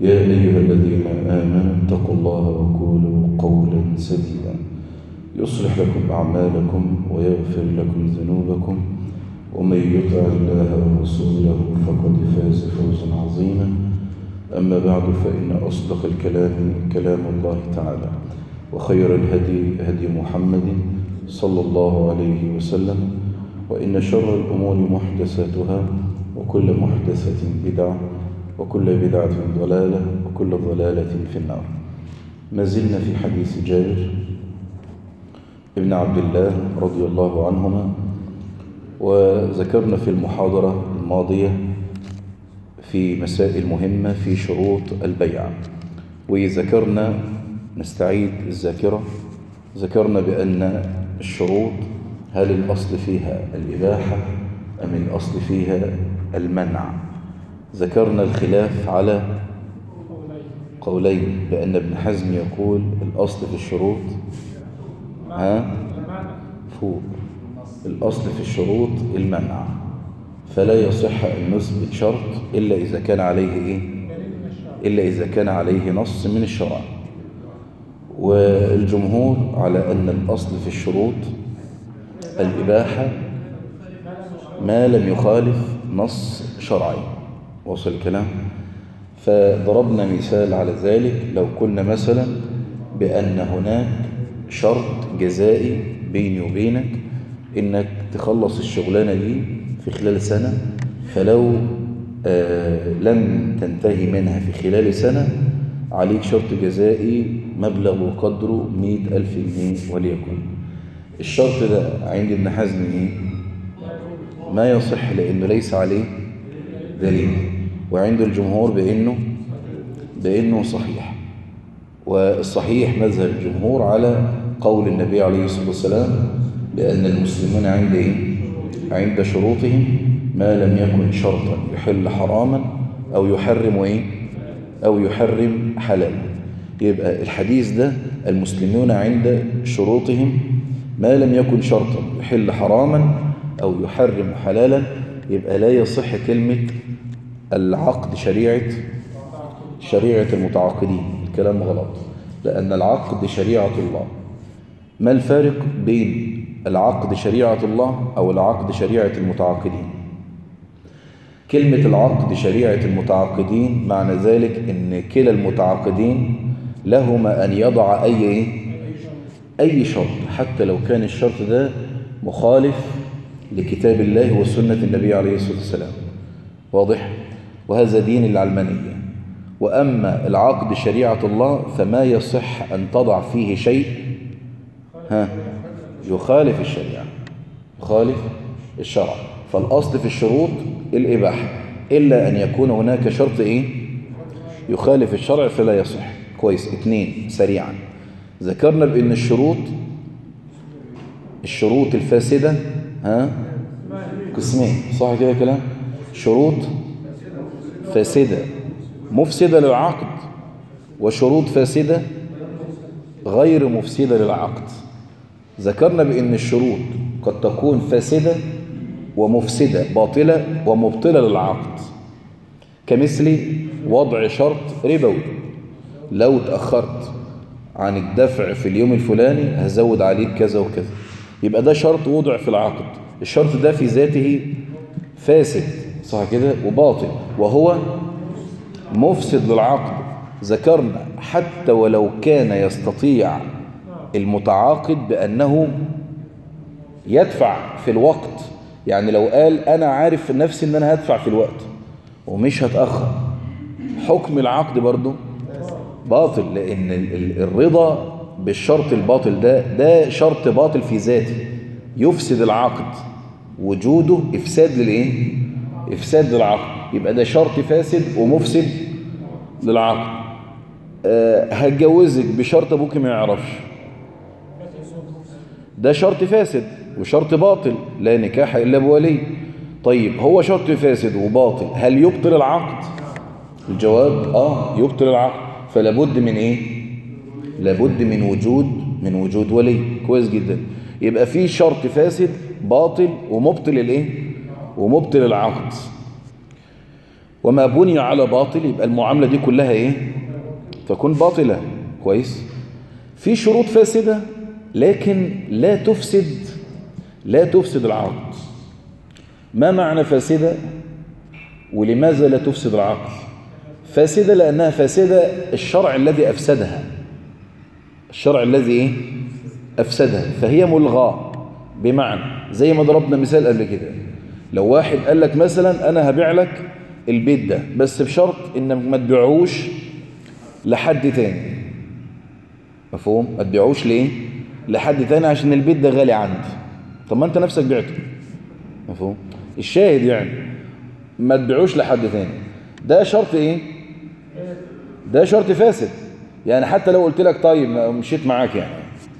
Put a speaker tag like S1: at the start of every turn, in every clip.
S1: يا أيها الذين آمنوا اتقوا الله وقولوا قولا سديدا. يصلح لكم أعمالكم ويغفر لكم ذنوبكم. ومن يطع الله ورسوله فقد فاز فوزا عظيما. أما بعد فإن أصدق الكلام كلام الله تعالى وخير الهدي هدي محمد صلى الله عليه وسلم وإن شر الأمور محدثاتها وكل محدثة بدعة وكل بدعة ضلالة وكل ضلالة في النار. ما زلنا في حديث جابر ابن عبد الله رضي الله عنهما وذكرنا في المحاضرة الماضية في مسائل مهمة في شروط البيع. وذكرنا نستعيد الذاكرة ذكرنا بأن الشروط هل الأصل فيها الإباحة أم الأصل فيها المنع؟ ذكرنا الخلاف على قولين بأن ابن حزم يقول الأصل في الشروط ها؟ فوق. الأصل في الشروط المنع. فلا يصح أن نثبت شرط إلا إذا كان عليه إيه؟ إلا إذا كان عليه نص من الشرع. والجمهور على أن الأصل في الشروط الإباحة ما لم يخالف نص شرعي. وصل الكلام فضربنا مثال على ذلك لو قلنا مثلا بأن هناك شرط جزائي بيني وبينك إنك تخلص الشغلانة دي في خلال سنة فلو آه لم تنتهي منها في خلال سنة عليك شرط جزائي مبلغ وقدره مئة ألف جنيه وليكن الشرط ده عند ابن حزم إيه؟ ما يصح لأنه ليس عليه دليل وعند الجمهور بأنه بأنه صحيح والصحيح مذهب الجمهور على قول النبي عليه الصلاة والسلام بأن المسلمون عند إيه؟ عند شروطهم ما لم يكن شرطا يحل حراما أو يحرم إيه؟ أو يحرم حلالا يبقى الحديث ده المسلمون عند شروطهم ما لم يكن شرطا يحل حراما أو يحرم حلالا يبقى لا يصح كلمة العقد شريعة شريعة المتعاقدين. الكلام غلط. لأن العقد شريعة الله. ما الفارق بين العقد شريعة الله أو العقد شريعة المتعاقدين؟ كلمة العقد شريعة المتعاقدين معنى ذلك أن كلا المتعاقدين لهما أن يضع أي أي شرط حتى لو كان الشرط ده مخالف لكتاب الله وسنة النبي عليه الصلاة والسلام. واضح؟ وهذا دين العلمانية. وأما العقد شريعة الله فما يصح أن تضع فيه شيء ها يخالف الشريعة يخالف الشرع. فالأصل في الشروط الإباحة. إلا أن يكون هناك شرط إيه؟ يخالف الشرع فلا يصح. كويس. اثنين سريعا. ذكرنا بأن الشروط الشروط الفاسدة ها قسمين صح كده كلام شروط فاسدة. مفسدة للعقد. وشروط فاسدة غير مفسدة للعقد. ذكرنا بأن الشروط قد تكون فاسدة ومفسدة باطلة ومبطلة للعقد. كمثل وضع شرط ربوي. لو تأخرت عن الدفع في اليوم الفلاني هزود عليك كذا وكذا. يبقى ده شرط وضع في العقد. الشرط ده في ذاته فاسد. صح كده؟ وباطل. وهو مفسد للعقد. ذكرنا حتى ولو كان يستطيع المتعاقد بأنه يدفع في الوقت. يعني لو قال أنا عارف نفسي أن أنا هدفع في الوقت ومش هتأخر. حكم العقد برضو باطل لأن ال- ال- الرضا بالشرط الباطل ده ده شرط باطل في ذاته. يفسد العقد. وجوده إفساد للإيه؟ إفساد للعقد يبقى ده شرط فاسد ومفسد للعقد أه هتجوزك بشرط أبوك ما يعرفش. ده شرط فاسد وشرط باطل لا نكاح إلا بولي. طيب هو شرط فاسد وباطل هل يبطل العقد؟ الجواب آه يبطل العقد. فلا بد من إيه؟ لابد من وجود من وجود ولي. كويس جدا. يبقى في شرط فاسد باطل ومبطل الإيه؟ ومبطل العقد. وما بني على باطل يبقى المعاملة دي كلها إيه؟ تكون باطلة. كويس؟ في شروط فاسدة لكن لا تفسد لا تفسد العقد. ما معنى فاسدة؟ ولماذا لا تفسد العقد؟ فاسدة لأنها فاسدة الشرع الذي أفسدها. الشرع الذي إيه؟ أفسدها. فهي ملغاة. بمعنى زي ما ضربنا مثال قبل كده. لو واحد قال لك مثلا أنا هبيع لك البيت ده بس بشرط إنك ما تبيعوش لحد تاني. مفهوم؟ ما تبيعوش ليه؟ لحد تاني عشان البيت ده غالي عندي. طب ما أنت نفسك بعته. مفهوم؟ الشاهد يعني ما تبيعوش لحد تاني. ده شرط إيه؟ ده شرط فاسد. يعني حتى لو قلت لك طيب مشيت معاك يعني.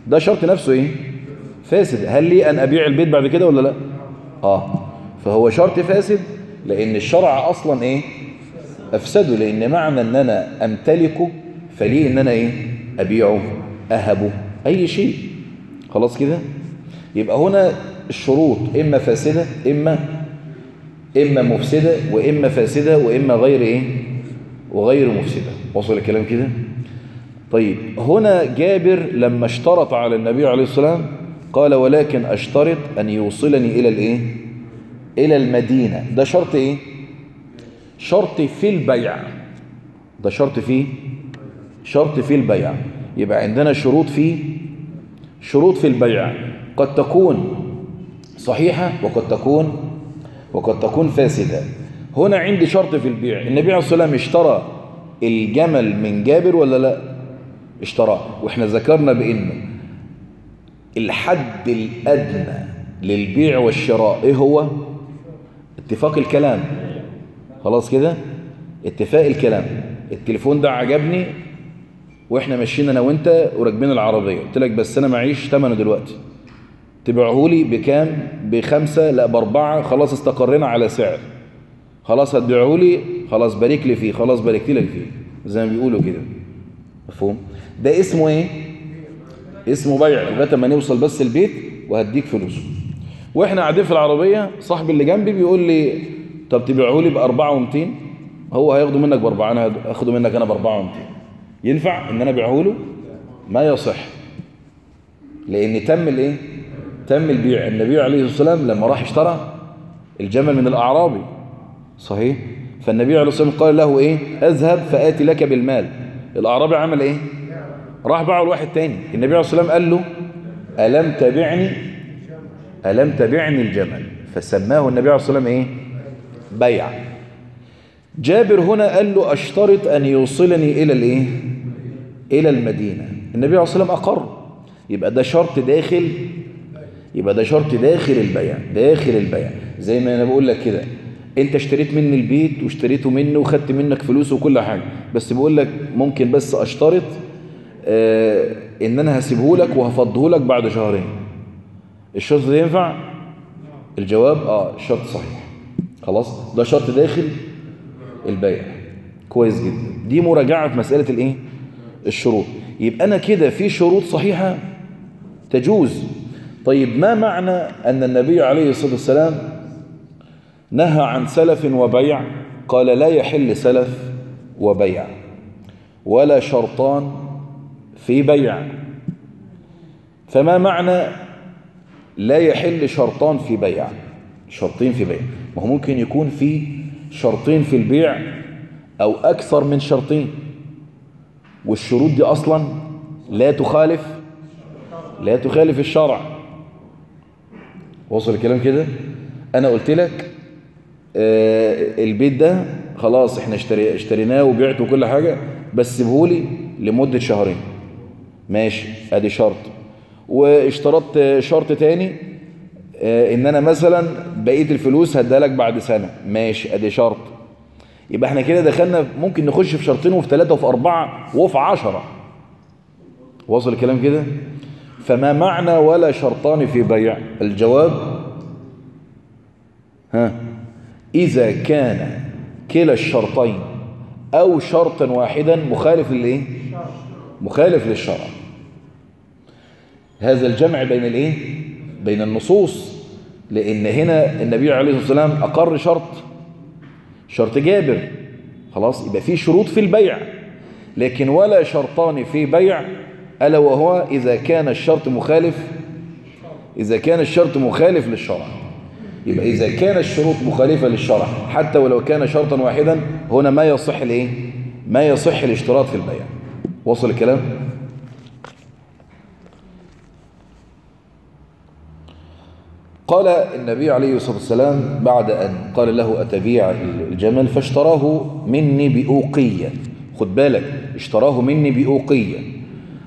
S1: ده شرط نفسه إيه؟ فاسد. هل لي أن أبيع البيت بعد كده ولا لا؟ آه. فهو شرط فاسد لأن الشرع أصلا إيه؟ افسده لأن معنى إن أنا أمتلكه فليه إن أنا إيه؟ أبيعه أهبه أي شيء. خلاص كده؟ يبقى هنا الشروط إما فاسدة إما إما مفسدة وإما فاسدة وإما غير إيه؟ وغير مفسدة. وصل الكلام كده؟ طيب هنا جابر لما اشترط على النبي عليه السلام قال ولكن أشترط أن يوصلني إلى الإيه؟ إلى المدينة. ده شرط إيه؟ شرط في البيع. ده شرط فيه شرط في البيع. يبقى عندنا شروط في شروط في البيع. قد تكون صحيحة وقد تكون وقد تكون فاسدة. هنا عندي شرط في البيع. النبي عليه الصلاة والسلام اشترى الجمل من جابر ولا لا؟ اشتراه. وإحنا ذكرنا بانه الحد الأدنى للبيع والشراء إيه هو؟ اتفاق الكلام. خلاص كده؟ اتفاق الكلام. التليفون ده عجبني وإحنا ماشيين أنا وانت وراكبين العربية. قلت لك بس أنا معيش ثمنه دلوقتي. تبيعه لي بكام؟ بخمسة لا باربعة. خلاص استقرينا على سعر. خلاص هتبيعه لي. خلاص بارك لي فيه. خلاص باركت لك فيه. زي ما بيقولوا كده. مفهوم؟ ده اسمه إيه؟ اسمه بيع. لغاية ما نوصل بس البيت وهديك فلوسه وإحنا قاعدين في العربية صاحبي اللي جنبي بيقول لي طب تبيعه لي ب 4 و200 هو هياخده منك ب 4 أنا هاخده منك أنا ب 4 و200 ينفع إن أنا أبيعه له؟ ما يصح. لأن تم الإيه؟ تم البيع. النبي عليه الصلاة والسلام لما راح اشترى الجمل من الأعرابي. صحيح؟ فالنبي عليه الصلاة والسلام قال له إيه؟ أذهب فآتي لك بالمال. الأعرابي عمل إيه؟ راح باعه لواحد تاني. النبي عليه الصلاة والسلام قال له ألم تبعني ألم تبعني الجمل؟ فسماه النبي عليه الصلاة والسلام إيه؟ بيع. جابر هنا قال له أشترط أن يوصلني إلى الإيه؟ إلى المدينة. النبي عليه الصلاة والسلام أقر. يبقى ده شرط داخل يبقى ده شرط داخل البيع داخل البيع. زي ما أنا بقول لك كده أنت اشتريت مني البيت واشتريته منه وخدت منك فلوس وكل حاجة بس بقول لك ممكن بس أشترط آه إن أنا هسيبه لك وهفضه لك بعد شهرين. الشرط ده ينفع؟ الجواب آه الشرط صحيح. خلاص؟ ده شرط داخل البيع. كويس جدا. دي مراجعة في مسألة الإيه؟ الشروط. يبقى أنا كده في شروط صحيحة تجوز. طيب ما معنى أن النبي عليه الصلاة والسلام نهى عن سلف وبيع؟ قال لا يحل سلف وبيع ولا شرطان في بيع. فما معنى لا يحل شرطان في بيع. شرطين في بيع. ما هو ممكن يكون في شرطين في البيع أو أكثر من شرطين. والشروط دي أصلا لا تخالف لا تخالف الشرع. وصل الكلام كده؟ أنا قلت لك آه البيت ده خلاص إحنا اشتري اشتريناه وبعته وكل حاجة بس سيبهولي لمدة شهرين. ماشي أدي شرط. واشترطت شرط تاني آه إن أنا مثلا بقية الفلوس هديها لك بعد سنة. ماشي أدي شرط. يبقى إحنا كده دخلنا ممكن نخش في شرطين وفي ثلاثة وفي أربعة وفي عشرة. وصل الكلام كده؟ فما معنى ولا شرطان في بيع؟ الجواب؟ ها. إذا كان كلا الشرطين أو شرطا واحدا مخالف للإيه؟ مخالف للشرع. هذا الجمع بين الايه؟ بين النصوص. لأن هنا النبي عليه الصلاة والسلام اقر شرط شرط جابر. خلاص يبقى في شروط في البيع. لكن ولا شرطان في بيع الا وهو اذا كان الشرط مخالف اذا كان الشرط مخالف للشرع. يبقى اذا كان الشروط مخالفة للشرع حتى ولو كان شرطا واحدا هنا ما يصح الايه؟ ما يصح الاشتراط في البيع. وصل الكلام؟ قال النبي عليه الصلاة والسلام بعد أن قال له أتبيع الجمل فاشتراه مني بأوقية. خد بالك اشتراه مني بأوقية.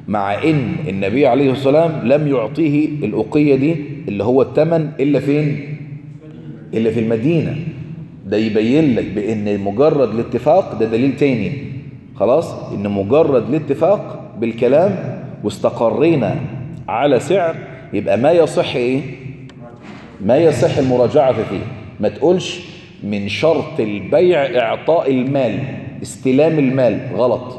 S1: مع إن النبي عليه الصلاة والسلام لم يعطيه الأوقية دي اللي هو الثمن إلا فين؟ إلا في المدينة. ده يبين لك بأن مجرد الاتفاق ده دليل تاني. خلاص إن مجرد الاتفاق بالكلام واستقرينا على سعر يبقى ما يصح إيه؟ ما يصح المراجعة فيه؟ ما تقولش من شرط البيع إعطاء المال استلام المال غلط.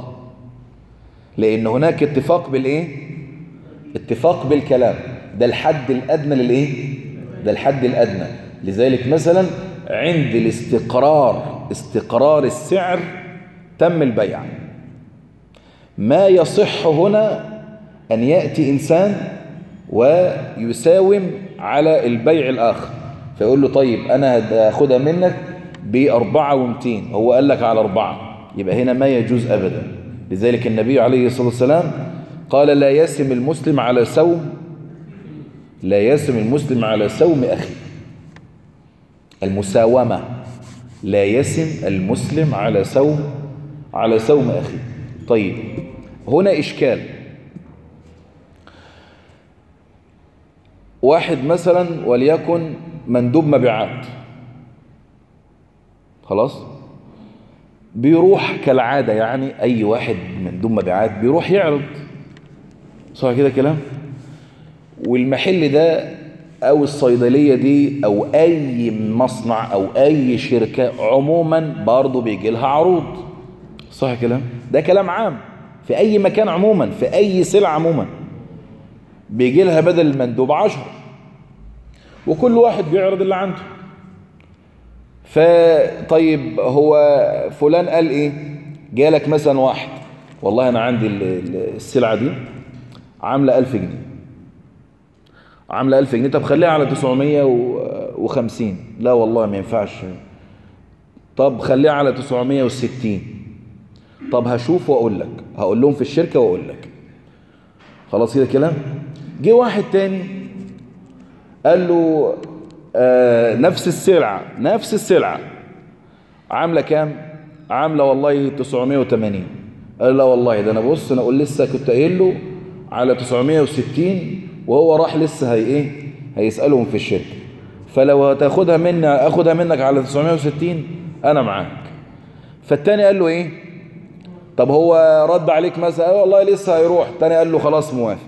S1: لأن هناك اتفاق بالإيه؟ اتفاق بالكلام. ده الحد الأدنى للإيه؟ ده الحد الأدنى. لذلك مثلا عند الاستقرار استقرار السعر تم البيع. ما يصح هنا أن يأتي إنسان ويساوم على البيع الآخر. فيقول له طيب أنا هاخدها منك بأربعة ومتين. هو قال لك على أربعة. يبقى هنا ما يجوز أبدا. لذلك النبي عليه الصلاة والسلام قال لا يسم المسلم على سوم لا يسم المسلم على سوم أخي. المساومة. لا يسم المسلم على سوم على سوم أخي. طيب هنا إشكال. واحد مثلا وليكن مندوب مبيعات. خلاص؟ بيروح كالعادة يعني أي واحد مندوب مبيعات بيروح يعرض. صح كده كلام؟ والمحل ده أو الصيدلية دي أو أي مصنع أو أي شركة عموما برضه بيجي لها عروض. صح كلام؟ ده كلام عام. في أي مكان عموما في أي سلعة عموما. بيجي لها بدل المندوب عشر وكل واحد بيعرض اللي عنده. فطيب هو فلان قال إيه؟ جالك مثلا واحد والله أنا عندي السلعة دي عاملة ألف جنيه. عاملة ألف جنيه طب خليها على تسعمية وخمسين. لا والله ما ينفعش. طب خليها على تسعمية وستين. طب هشوف وأقول لك هقول لهم في الشركة وأقول لك. خلاص كده كلام جه واحد تاني قال له آه نفس السلعة نفس السلعة. عاملة كام؟ عاملة والله 980 قال لا والله ده أنا بص أنا أقول لسه كنت قايل له على 960 وهو راح لسه هي إيه؟ هيسألهم في الشركة. فلو هتاخدها مني آخدها منك على 960 أنا معاك. فالتاني قال له إيه؟ طب هو رد عليك مثلا والله لسه هيروح. التاني قال له خلاص موافق.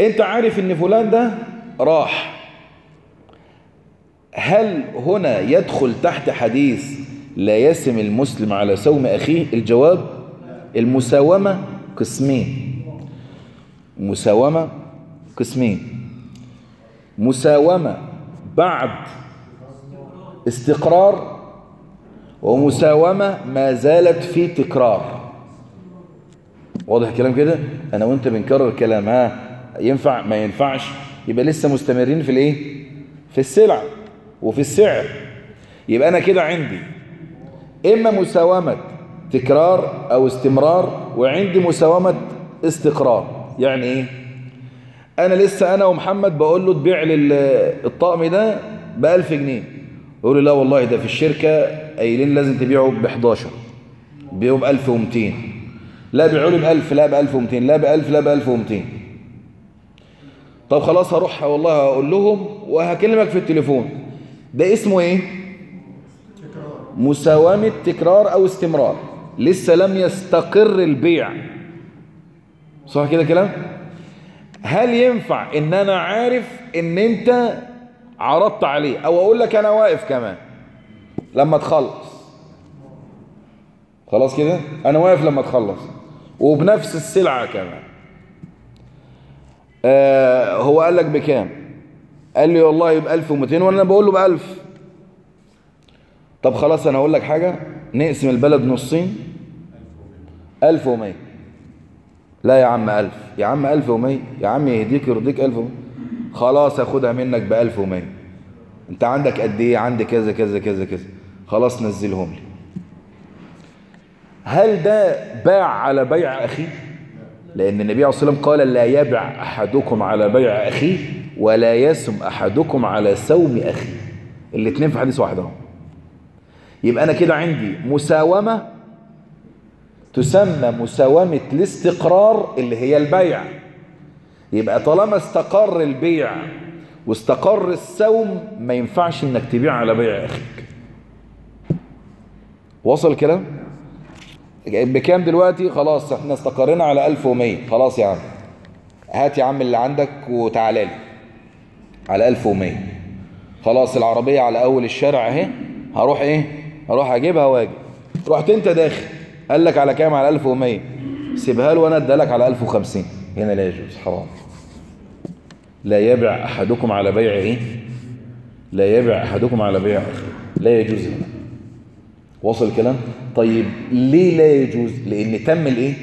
S1: انت عارف ان فلان ده راح. هل هنا يدخل تحت حديث لا يسم المسلم على سوم أخيه؟ الجواب المساومة قسمين. مساومة قسمين. مساومة بعد استقرار ومساومة ما زالت في تكرار. واضح كلام كده؟ أنا وأنت بنكرر كلام ها؟ ينفع ما ينفعش يبقى لسه مستمرين في الايه؟ في السلع وفي السعر. يبقى أنا كده عندي إما مساومة تكرار أو استمرار وعندي مساومة استقرار. يعني إيه؟ أنا لسه أنا ومحمد بقول له تبيع الطقم ده ب 1000 جنيه. يقول لي لا والله ده في الشركة قايلين لازم تبيعه ب 11 بيعه ب 1200 لا بيعوا لي ب 1000 لا ب 1200 لا ب 1000 لا ب 1200 طب خلاص هروح والله هقول لهم وهكلمك في التليفون. ده اسمه إيه؟ مساومة تكرار أو استمرار. لسه لم يستقر البيع. صح كده كلام هل ينفع إن أنا عارف إن أنت عرضت عليه؟ أو أقول لك أنا واقف كمان. لما تخلص. خلاص كده؟ أنا واقف لما تخلص. وبنفس السلعة كمان. آه هو قال لك بكام؟ قال لي والله ب 1200 وأنا بقول له ب 1000 طب خلاص أنا أقول لك حاجة نقسم البلد نصين. 1100 لا يا عم 1000 يا عم 1100 يا عم يهديك يرضيك 1100 خلاص أخدها منك ب 1100 أنت عندك قد إيه؟ عندي كذا كذا كذا كذا. خلاص نزلهم لي. هل ده باع على بيع اخيه لأن النبي عليه الصلاة والسلام قال لا يبع أحدكم على بيع اخيه ولا يسم أحدكم على سوم اخيه الاثنين في حديث واحد أهو. يبقى أنا كده عندي مساومة تسمى مساومة الاستقرار اللي هي البيع. يبقى طالما استقر البيع واستقر السوم ما ينفعش إنك تبيع على بيع أخيك. وصل الكلام؟ بكام دلوقتي؟ خلاص إحنا استقرينا على 1100 خلاص يا عم. هات يا عم اللي عندك وتعالى لي. على 1100 خلاص العربية على أول الشارع اهي. هروح إيه؟ هروح اجيبها واجي. رحت انت داخل. قال لك على كام؟ على 1100 سيبها له وأنا اديها لك على 1050 هنا لا يجوز. حرام. لا يبع أحدكم على بيع إيه؟ لا يبع أحدكم على بيع أخيه. لا يجوز هنا. وصل الكلام؟ طيب ليه لا يجوز؟ لأن تم الإيه؟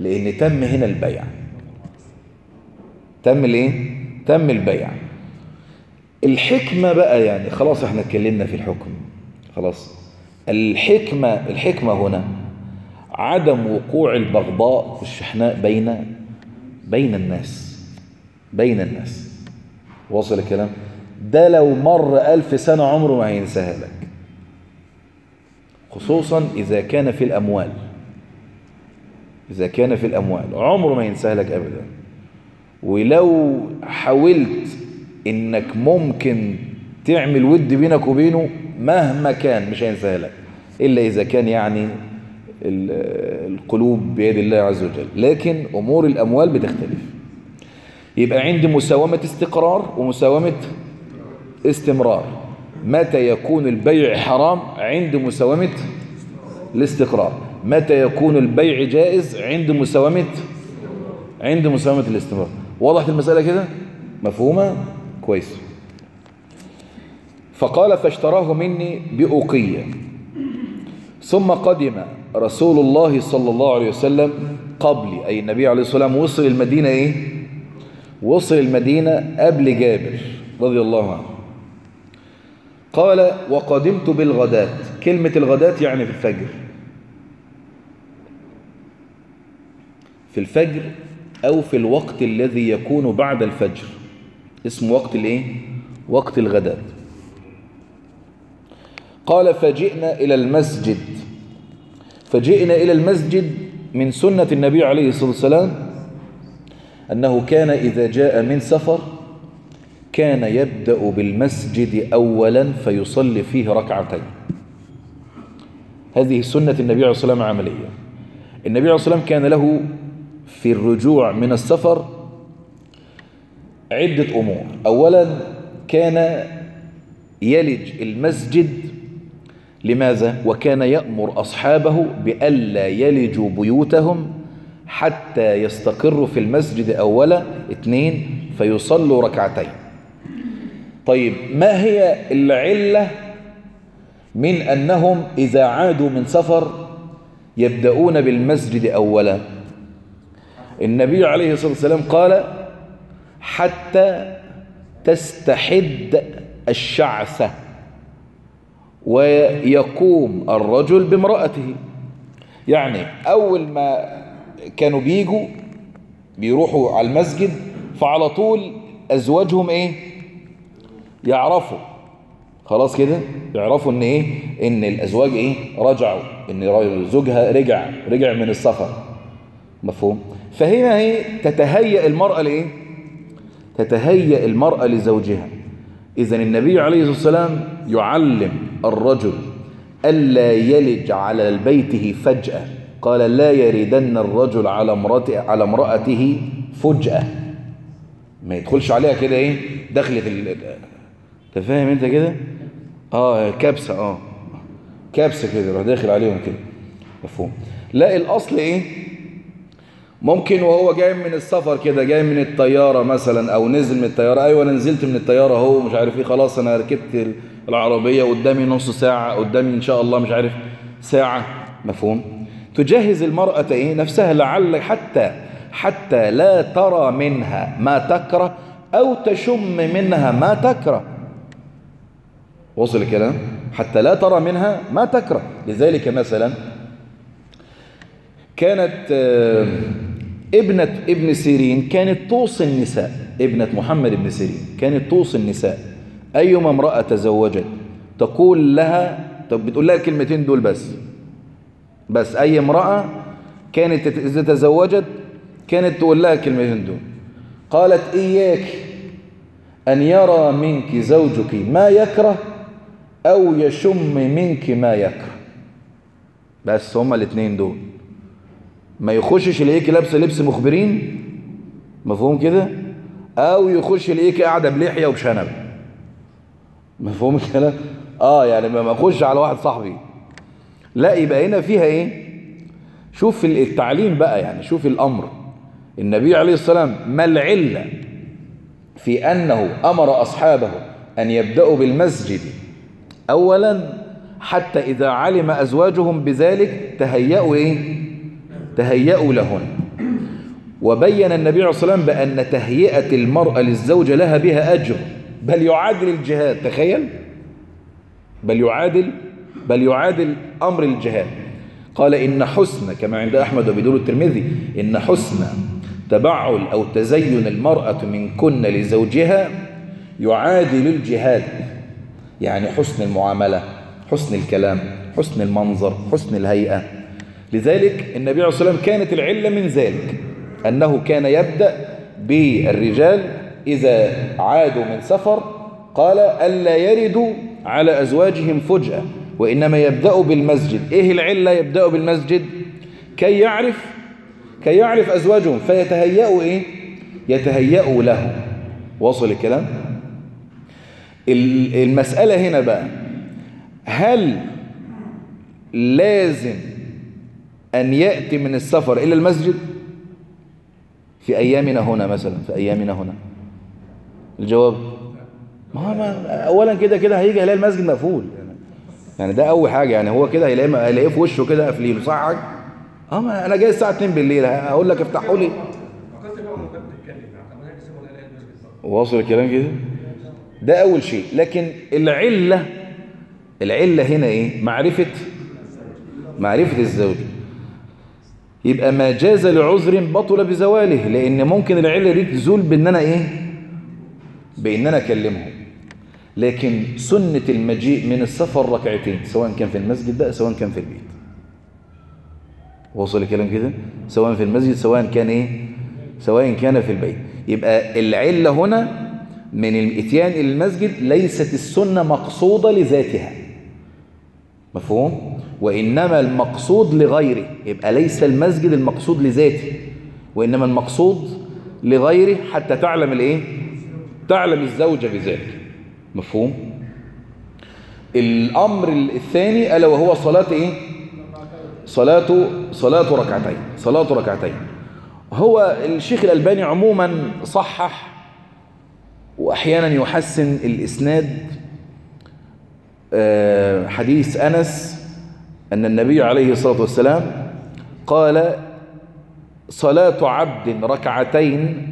S1: لأن تم هنا البيع. تم الإيه؟ تم البيع. الحكمة بقى يعني خلاص إحنا اتكلمنا في الحكم. خلاص. الحكمة الحكمة هنا عدم وقوع البغضاء والشحناء بين بين الناس. بين الناس. وصل الكلام؟ ده لو مر ألف سنة عمره ما هينساها لك. خصوصا إذا كان في الأموال. إذا كان في الأموال. عمره ما ينساها لك أبدا. ولو حاولت إنك ممكن تعمل ود بينك وبينه مهما كان مش هينساها لك. إلا إذا كان يعني القلوب بيد الله عز وجل. لكن أمور الأموال بتختلف. يبقى عندي مساومة استقرار ومساومة استمرار. متى يكون البيع حرام عند مساومة الاستقرار؟ متى يكون البيع جائز عند مساومة عند مساومة الاستمرار وضحت المسألة كده؟ مفهومة؟ كويس. فقال فاشتراه مني بأوقية. ثم قدم رسول الله صلى الله عليه وسلم قبلي أي النبي عليه الصلاة والسلام وصل المدينة إيه؟ وصل المدينة قبل جابر رضي الله عنه. قال وقدمت بالغداة. كلمة الغداة يعني في الفجر. في الفجر أو في الوقت الذي يكون بعد الفجر. اسم وقت الإيه؟ وقت الغداة. قال فجئنا إلى المسجد. فجئنا إلى المسجد من سنة النبي عليه الصلاة والسلام أنه كان إذا جاء من سفر كان يبدأ بالمسجد أولا فيصلي فيه ركعتين. هذه سنة النبي عليه الصلاة والسلام عملية النبي عليه الصلاة والسلام كان له في الرجوع من السفر عدة أمور. أولا كان يلج المسجد. لماذا؟ وكان يأمر أصحابه بألا يلجوا بيوتهم حتى يستقروا في المسجد أولا. اثنين فيصلوا ركعتين. طيب ما هي العلة من أنهم إذا عادوا من سفر يبدأون بالمسجد أولا؟ النبي عليه الصلاة والسلام قال حتى تستحد الشعثة ويقوم الرجل بامرأته. يعني أول ما كانوا بيجوا بيروحوا على المسجد فعلى طول أزواجهم إيه؟ يعرفوا. خلاص كده؟ يعرفوا إن إيه؟ إن الأزواج إيه؟ رجعوا. إن زوجها رجع رجع من السفر. مفهوم؟ فهنا هي تتهيأ المرأة لإيه؟ تتهيأ المرأة لزوجها. اذا النبي عليه الصلاة والسلام يعلم الرجل ألا يلج على بيته فجأة. قال لا يردن الرجل على امرأته على امرأته فجأة. ما يدخلش عليها كده إيه؟ دخلت. أنت فاهم أنت كده؟ آه كبسة آه. كبسة كده يروح داخل عليهم كده. مفهوم. لا الأصل إيه؟ ممكن وهو جاي من السفر كده جاي من الطيارة مثلا أو نزل من الطيارة أيوه أنا نزلت من الطيارة أهو مش عارف إيه خلاص أنا ركبت العربية قدامي نص ساعة قدامي إن شاء الله مش عارف ساعة. مفهوم. تجهز المرأة إيه؟ نفسها لعل حتى حتى لا ترى منها ما تكره أو تشم منها ما تكره. وصل الكلام. حتى لا ترى منها ما تكره. لذلك مثلا كانت ابنة ابن سيرين كانت توصي النساء. ابنة محمد بن سيرين كانت توصي النساء. أيما امرأة تزوجت تقول لها طب بتقول لها الكلمتين دول بس. بس أي امرأة كانت إذا تزوجت كانت تقول لها الكلمتين دول. قالت إياك أن يرى منك زوجك ما يكره أو يشم منك ما يكره. بس هما الاثنين دول. ما يخشش يلاقيك لابسة لبس مخبرين؟ مفهوم كده؟ أو يخش يلاقيك قاعدة بلحية وبشنب. مفهوم الكلام؟ آه يعني ما أخش على واحد صاحبي. لا يبقى هنا فيها إيه؟ شوف التعليم بقى يعني شوف الأمر. النبي عليه السلام ما العلة في أنه أمر أصحابه أن يبدأوا بالمسجد اولا حتى إذا علم أزواجهم بذلك تهيأوا إيه؟ تهيأوا لهن. وبين النبي عليه الصلاة والسلام بأن تهيئة المرأة للزوجة لها بها أجر. بل يعادل الجهاد تخيل. بل يعادل بل يعادل أمر الجهاد. قال إن حسن كما عند أحمد وبدور الترمذي إن حسن تبعل أو تزين المرأة من كن لزوجها يعادل الجهاد. يعني حسن المعاملة حسن الكلام حسن المنظر حسن الهيئة. لذلك النبي عليه الصلاة والسلام كانت العلة من ذلك أنه كان يبدأ بالرجال إذا عادوا من سفر قال ألا يردوا على أزواجهم فجأة وإنما يبدأوا بالمسجد. إيه العلة يبدأوا بالمسجد؟ كي يعرف كي يعرف أزواجهم فيتهيأوا إيه؟ يتهيأوا له. وصل الكلام؟ المسألة هنا بقى هل لازم أن يأتي من السفر إلى المسجد؟ في أيامنا هنا مثلا في أيامنا هنا. الجواب؟ ما ما أولا كده كده هيجي هيلاقي المسجد مقفول. يعني ده أول حاجة يعني هو كده هيلاقيه هيلاقيه في وشه كده قافلينه صح حاجة؟ أه ما أنا جاي الساعة 2 بالليل هقول لك افتحوا لي. واصل الكلام كده؟ ده أول شيء. لكن العلة العلة هنا إيه؟ معرفة معرفة الزوج. يبقى ما جاز لعذر بطل بزواله لأن ممكن العلة دي تزول بإن أنا إيه؟ بإن أنا أكلمهم. لكن سنة المجيء من السفر ركعتين سواء كان في المسجد بقى سواء كان في البيت. وصل الكلام كده؟ سواء في المسجد سواء كان إيه؟ سواء كان في البيت. يبقى العلة هنا من الإتيان إلى المسجد ليست السنة مقصودة لذاتها. مفهوم؟ وإنما المقصود لغيره. يبقى ليس المسجد المقصود لذاته. وإنما المقصود لغيره حتى تعلم الإيه؟ تعلم الزوجة بذلك. مفهوم؟ الأمر الثاني ألا وهو صلاة إيه؟ صلاة صلاة ركعتين صلاة ركعتين. هو الشيخ الألباني عموما صحح وأحيانا يحسن الإسناد. حديث أنس أن النبي عليه الصلاة والسلام قال صلاة عبد ركعتين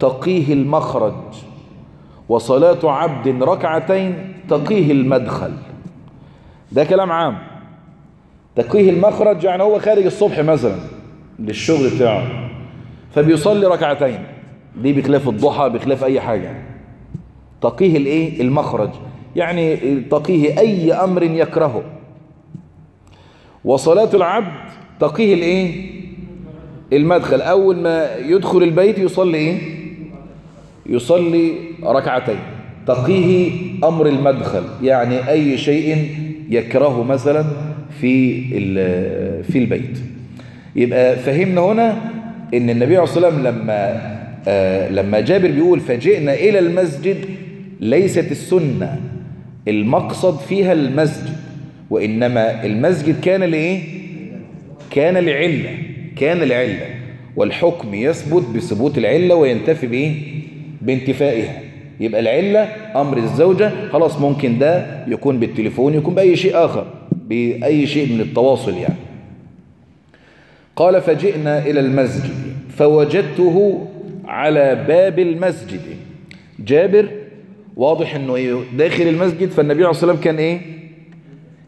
S1: تقيه المخرج وصلاة عبد ركعتين تقيه المدخل. ده كلام عام. تقيه المخرج يعني هو خارج الصبح مثلا للشغل بتاعه فبيصلي ركعتين. دي بخلاف الضحى بخلاف أي حاجة. تقيه الإيه؟ المخرج. يعني تقيه أي أمر يكرهه. وصلاة العبد تقيه الإيه؟ المدخل. أول ما يدخل البيت يصلي إيه؟ يصلي ركعتين. تقيه أمر المدخل. يعني أي شيء يكره مثلا في في البيت. يبقى فهمنا هنا إن النبي عليه الصلاه والسلام لما لما جابر بيقول فجئنا إلى المسجد ليست السنة المقصد فيها المسجد وإنما المسجد كان لإيه؟ كان لعلة كان لعلة والحكم يثبت بثبوت العلة وينتفي بإيه؟ بانتفائها. يبقى العلة أمر الزوجة خلاص ممكن ده يكون بالتليفون يكون بأي شيء آخر بأي شيء من التواصل يعني. قال فجئنا إلى المسجد فوجدته على باب المسجد. جابر واضح إنه إيه داخل المسجد فالنبي عليه الصلاه والسلام كان إيه؟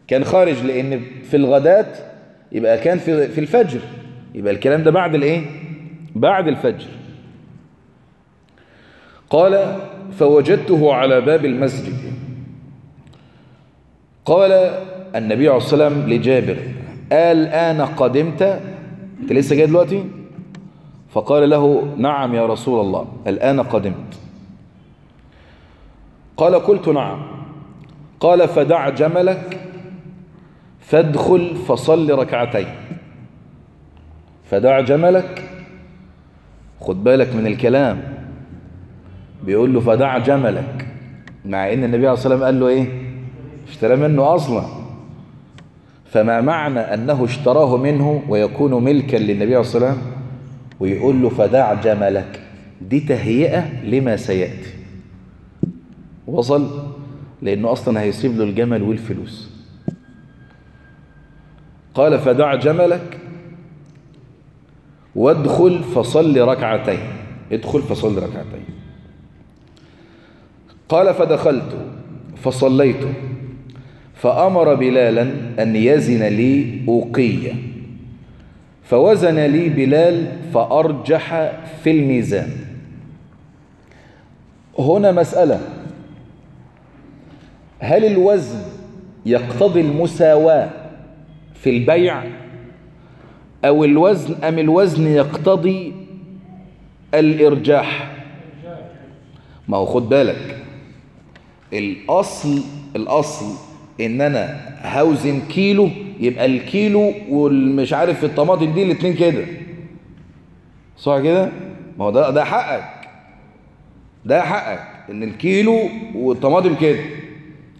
S1: كان خارج لأن في الغداة يبقى كان في في الفجر. يبقى الكلام ده بعد الإيه؟ بعد الفجر. قال فوجدته على باب المسجد. قال النبي عليه الصلاه والسلام لجابر الآن قدمت؟ أنت لسه جاي دلوقتي؟ فقال له نعم يا رسول الله الآن قدمت. قال قلت نعم. قال فدع جملك فادخل فصل ركعتين. فدع جملك خد بالك من الكلام بيقول له فدع جملك. مع إن النبي عليه الصلاة والسلام قال له إيه؟ اشترى منه أصلا. فما معنى أنه اشتراه منه ويكون ملكا للنبي عليه الصلاة والسلام ويقول له فدع جملك. دي تهيئة لما سيأتي. وصل؟ لأنه أصلا هيسيب له الجمل والفلوس. قال فدع جملك. وادخل فصل ركعتين. ادخل فصل ركعتين. قال فدخلت فصليت. فأمر بلالا أن يزن لي أوقية. فوزن لي بلال فأرجح في الميزان. هنا مسألة. هل الوزن يقتضي المساواة في البيع؟ أو الوزن أم الوزن يقتضي الإرجاح؟ ما هو خد بالك. الأصل الأصل إن أنا هوزن كيلو يبقى الكيلو والمش عارف الطماطم دي الاتنين كده. صح كده؟ ما هو ده ده حقك. ده حقك إن الكيلو والطماطم كده.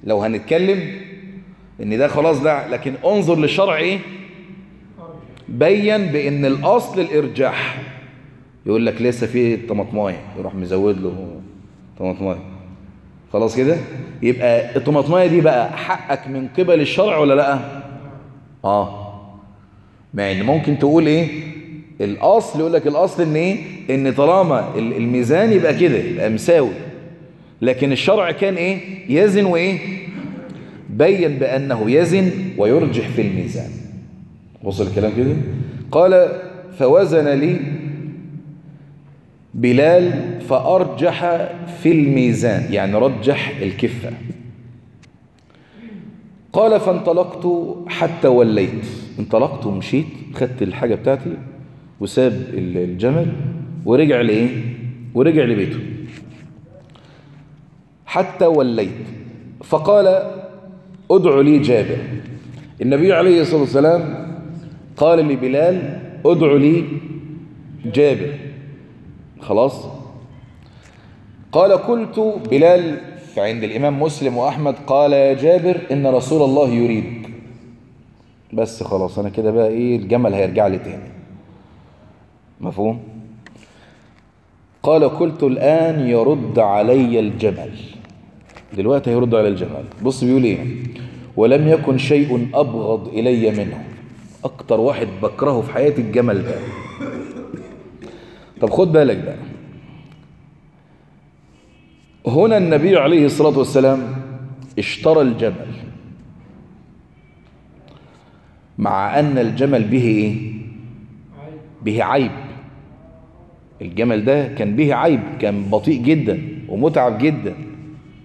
S1: لو هنتكلم إن ده خلاص ده لكن انظر للشرع إيه؟ بين بإن الأصل الإرجاح. يقول لك لسه في طماطمايه يروح مزود له طماطمايه خلاص كده؟ يبقى الطماطمايه دي بقى حقك من قبل الشرع ولا لأ؟ آه. مع ان ممكن تقول إيه؟ الأصل يقول لك الأصل إن إيه؟ إن طالما الميزان يبقى كده يبقى مساوي. لكن الشرع كان إيه؟ يزن وإيه؟ بين بأنه يزن ويرجح في الميزان. وصل الكلام كده؟ قال فوزن لي بلال فأرجح في الميزان. يعني رجح الكفة. قال فانطلقت حتى وليت. انطلقت ومشيت خدت الحاجة بتاعتي وساب الجمل ورجع لإيه؟ ورجع لبيته. حتى وليت. فقال ادعو لي جابر. النبي عليه الصلاة والسلام قال لبلال ادعو لي جابر. خلاص؟ قال قلت بلال فعند الإمام مسلم وأحمد قال يا جابر إن رسول الله يريدك بس خلاص أنا كده بقى إيه الجمل هيرجع لي تاني. مفهوم؟ قال قلت الآن يرد علي الجمل. دلوقتي هيرد على الجمل. بص بيقول إيه؟ ولم يكن شيء أبغض إلي منه. أكتر واحد بكرهه في حياتي الجمل ده. طب خد بالك بقى. هنا النبي عليه الصلاة والسلام اشترى الجمل. مع أن الجمل به إيه؟ به عيب. الجمل ده كان به عيب كان بطيء جدا ومتعب جدا.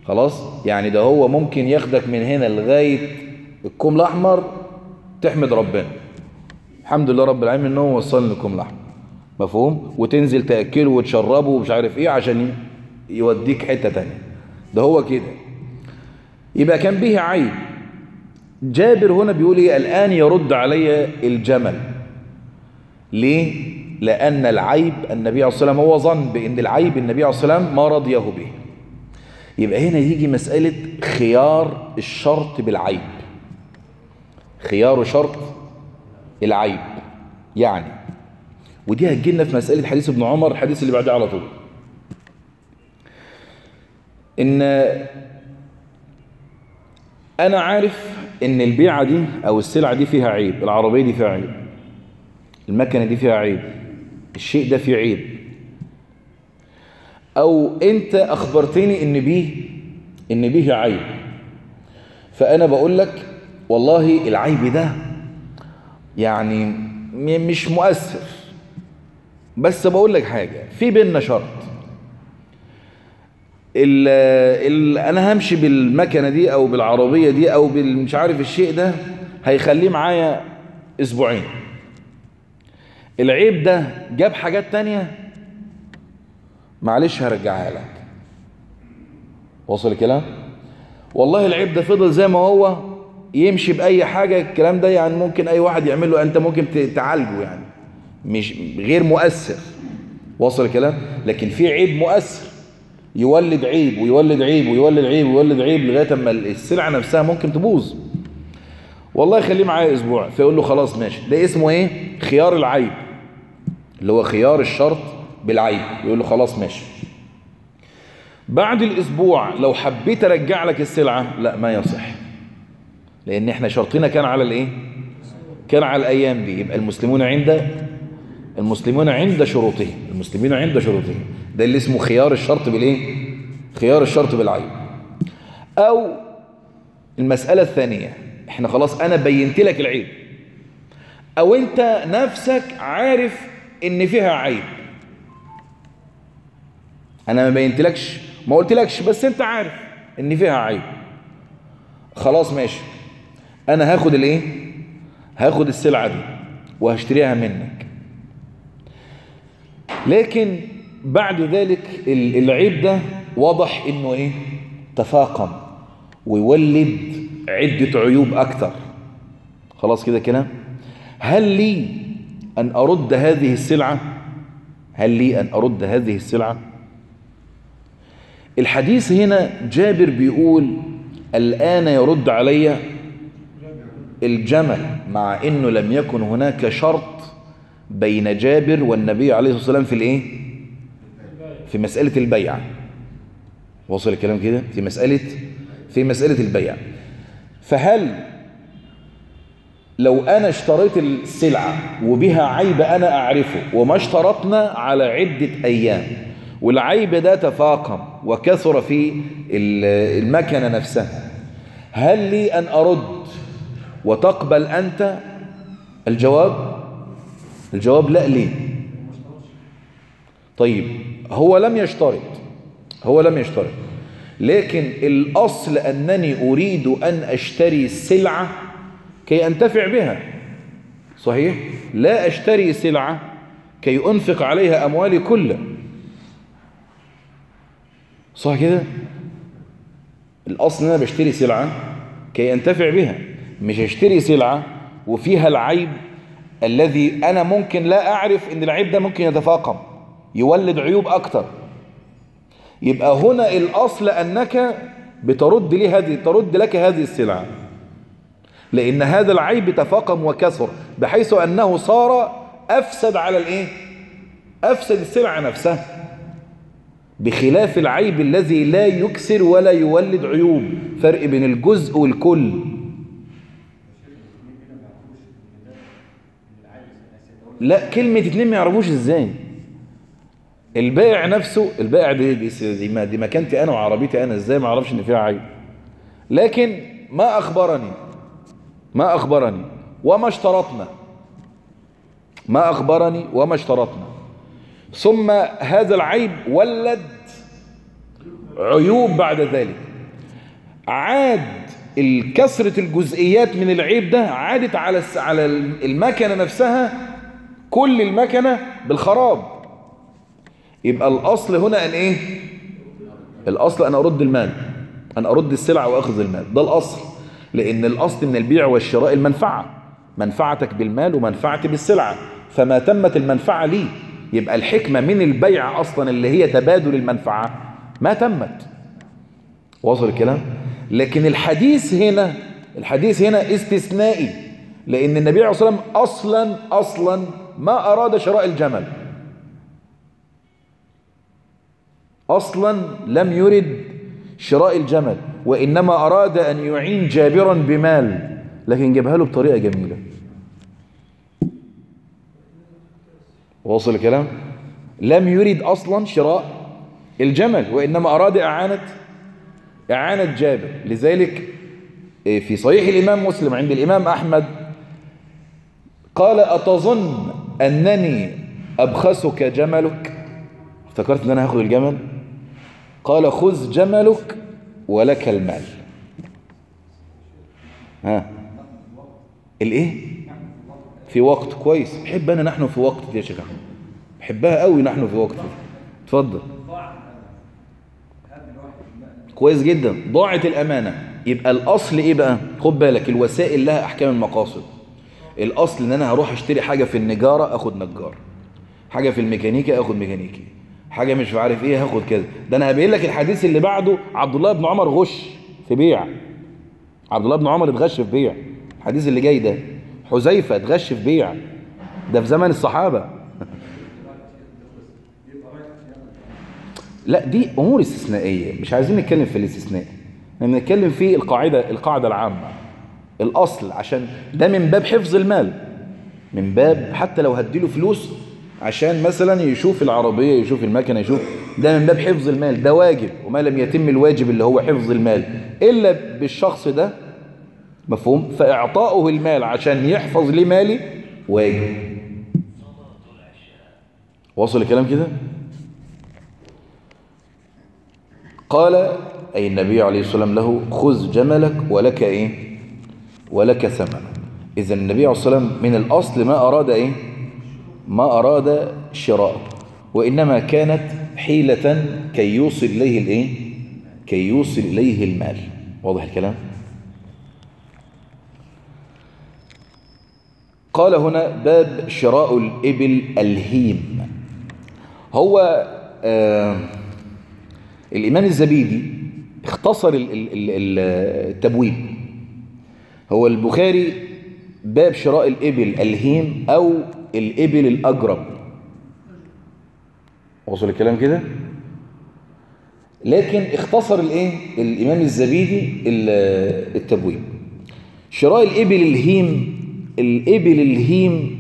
S1: خلاص؟ يعني ده هو ممكن ياخدك من هنا لغاية الكوم الأحمر تحمد ربنا. الحمد لله رب العالمين إن هو وصلني للكوم الأحمر. مفهوم؟ وتنزل تأكله وتشربه ومش عارف إيه عشان يوديك حتة تانية. ده هو كده. يبقى كان به عيب جابر هنا بيقول إيه؟ الآن يرد علي الجمل. ليه؟ لأن العيب النبي عليه الصلاة والسلام هو ظن بأن العيب النبي عليه الصلاة والسلام ما رضيه به. يبقى هنا يجي مسألة خيار الشرط بالعيب. خيار شرط العيب. يعني ودي هتجيلنا في مسألة حديث ابن عمر الحديث اللي بعدها على طول. إن أنا عارف إن البيعة دي أو السلعة دي فيها عيب العربية دي فيها عيب المكنة دي فيها عيب الشيء ده فيه عيب. أو أنت أخبرتني إن بيه إن بيه عيب. فأنا بقول لك والله العيب ده يعني مش مؤثر. بس بقول لك حاجة في بيننا شرط. ال ال أنا همشي بالمكنة دي أو بالعربية دي أو بالمش عارف الشيء ده هيخليه معايا أسبوعين. العيب ده جاب حاجات تانية؟ معلش هرجعها لك. وصل الكلام؟ والله العيب ده فضل زي ما هو يمشي بأي حاجة الكلام ده يعني ممكن أي واحد يعمله أنت ممكن تعالجه يعني. مش غير مؤثر. وصل الكلام؟ لكن في عيب مؤثر. يولد عيب ويولد عيب ويولد عيب ويولد عيب لغاية أما السلعة نفسها ممكن تبوظ. والله خليه معايا أسبوع فيقول له خلاص ماشي. ده اسمه إيه؟ خيار العيب. اللي هو خيار الشرط بالعيب. يقول له خلاص ماشي. بعد الأسبوع لو حبيت أرجع لك السلعة لا ما يصح. لأن إحنا شرطنا كان على الإيه؟ كان على الأيام دي. يبقى المسلمون عند المسلمون عند شروطهم. المسلمين عند شروطهم. ده اللي اسمه خيار الشرط بالإيه؟ خيار الشرط بالعيب أو المسألة الثانية. إحنا خلاص أنا بينت لك العيب. أو أنت نفسك عارف إن فيها عيب. أنا ما بينتلكش ما قلتلكش بس أنت عارف إن فيها عيب. خلاص ماشي. أنا هاخد الإيه؟ هاخد السلعة دي وهشتريها منك. لكن بعد ذلك ال- العيب ده واضح إنه إيه؟ تفاقم ويولد عدة عيوب أكتر خلاص كده كلام؟ هل لي أن أرد هذه السلعة؟ هل لي أن أرد هذه السلعة؟ الحديث هنا جابر بيقول الآن يرد علي الجمل مع إنه لم يكن هناك شرط بين جابر والنبي عليه الصلاة والسلام في الإيه؟ في مسألة البيع. وصل الكلام كده؟ في مسألة في مسألة البيع. فهل لو أنا اشتريت السلعة وبها عيب أنا أعرفه وما اشترطنا على عدة أيام والعيب ده تفاقم وكثر في ال- المكنة نفسها هل لي أن أرد وتقبل أنت؟ الجواب الجواب لا ليه؟ طيب هو لم يشترط هو لم يشترط لكن الأصل أنني أريد أن أشتري السلعة كي أنتفع بها. صحيح؟ لا أشتري سلعة كي أنفق عليها أموالي كلها. صح كده؟ الأصل أن أنا بشتري سلعة كي أنتفع بها. مش أشتري سلعة وفيها العيب الذي أنا ممكن لا أعرف أن العيب ده ممكن يتفاقم يولد عيوب أكتر. يبقى هنا الأصل أنك بترد لي هذه ترد لك هذه السلعة. لأن هذا العيب تفاقم وكثر بحيث أنه صار أفسد على الإيه؟ أفسد السلعة نفسها. بخلاف العيب الذي لا يكسر ولا يولد عيوب فرق بين الجزء والكل. لا كلمة اتنين ما يعرفوش إزاي. البائع نفسه البائع دي, دي, دي, دي مكانتي أنا وعربيتي أنا إزاي ما أعرفش إن فيها عيب. لكن ما أخبرني ما أخبرني وما اشترطنا. ما أخبرني وما اشترطنا. ثم هذا العيب ولد عيوب بعد ذلك. عاد الكسرة الجزئيات من العيب ده عادت على على المكنة نفسها كل المكنة بالخراب. يبقى الأصل هنا أن إيه؟ الأصل أن أرد المال أن أرد السلعة وأخذ المال. ده الأصل لأن الأصل من البيع والشراء المنفعة. منفعتك بالمال ومنفعتي بالسلعة. فما تمت المنفعة لي يبقى الحكمة من البيع أصلا اللي هي تبادل المنفعة ما تمت. واصل الكلام؟ لكن الحديث هنا الحديث هنا استثنائي لأن النبي عليه الصلاة والسلام أصلا أصلا ما أراد شراء الجمل. أصلا لم يرد شراء الجمل وإنما أراد أن يعين جابرا بمال لكن جابها له بطريقة جميلة. واصل الكلام؟ لم يرد أصلا شراء الجمل وإنما أراد إعانة إعانة جابر. لذلك في صحيح الإمام مسلم عند الإمام أحمد قال أتظن أنني أبخسك جملك. افتكرت أن أنا هاخد الجمل؟ قال خذ جملك ولك المال. ها. الإيه؟ في وقت كويس. بحب أنا نحن في وقت يا شيخ أحمد. بحبها قوي نحن في وقت دي. اتفضل. كويس جدا. ضاعت الأمانة. يبقى الأصل إيه بقى؟ خد بالك الوسائل لها أحكام المقاصد. الأصل إن أنا هروح أشتري حاجة في النجارة آخد نجار. حاجة في الميكانيكا آخد ميكانيكي حاجة مش عارف إيه هاخد كذا. ده أنا هبين لك الحديث اللي بعده عبد الله بن عمر غش في بيع. عبد الله بن عمر اتغش في بيع. الحديث اللي جاي ده حذيفة اتغش في بيع. ده في زمن الصحابة. لا دي أمور استثنائية. مش عايزين نتكلم في الاستثناء. إحنا بنتكلم في القاعدة القاعدة العامة. الأصل عشان ده من باب حفظ المال من باب حتى لو هديله فلوس عشان مثلا يشوف العربية يشوف المكنة يشوف ده من باب حفظ المال ده واجب وما لم يتم الواجب اللي هو حفظ المال إلا بالشخص ده مفهوم؟ فإعطاؤه المال عشان يحفظ لي مالي واجب. واصل الكلام كده؟ قال أي النبي عليه الصلاة والسلام له خذ جملك ولك إيه؟ ولك ثمن. إذا النبي عليه الصلاة والسلام من الأصل ما أراد إيه؟ ما أراد شراء. وإنما كانت حيلة كي يوصل إليه الإيه كي يوصل إليه المال. واضح الكلام؟ قال هنا باب شراء الإبل الهيم. هو آه الإمام الزبيدي اختصر ال- ال- ال- التبويب. هو البخاري باب شراء الإبل الهيم أو الإبل الأجرب وصل الكلام كده؟ لكن اختصر الإيه؟ الإمام الزبيدي ال- التبويب. شراء الإبل الهيم الإبل الهيم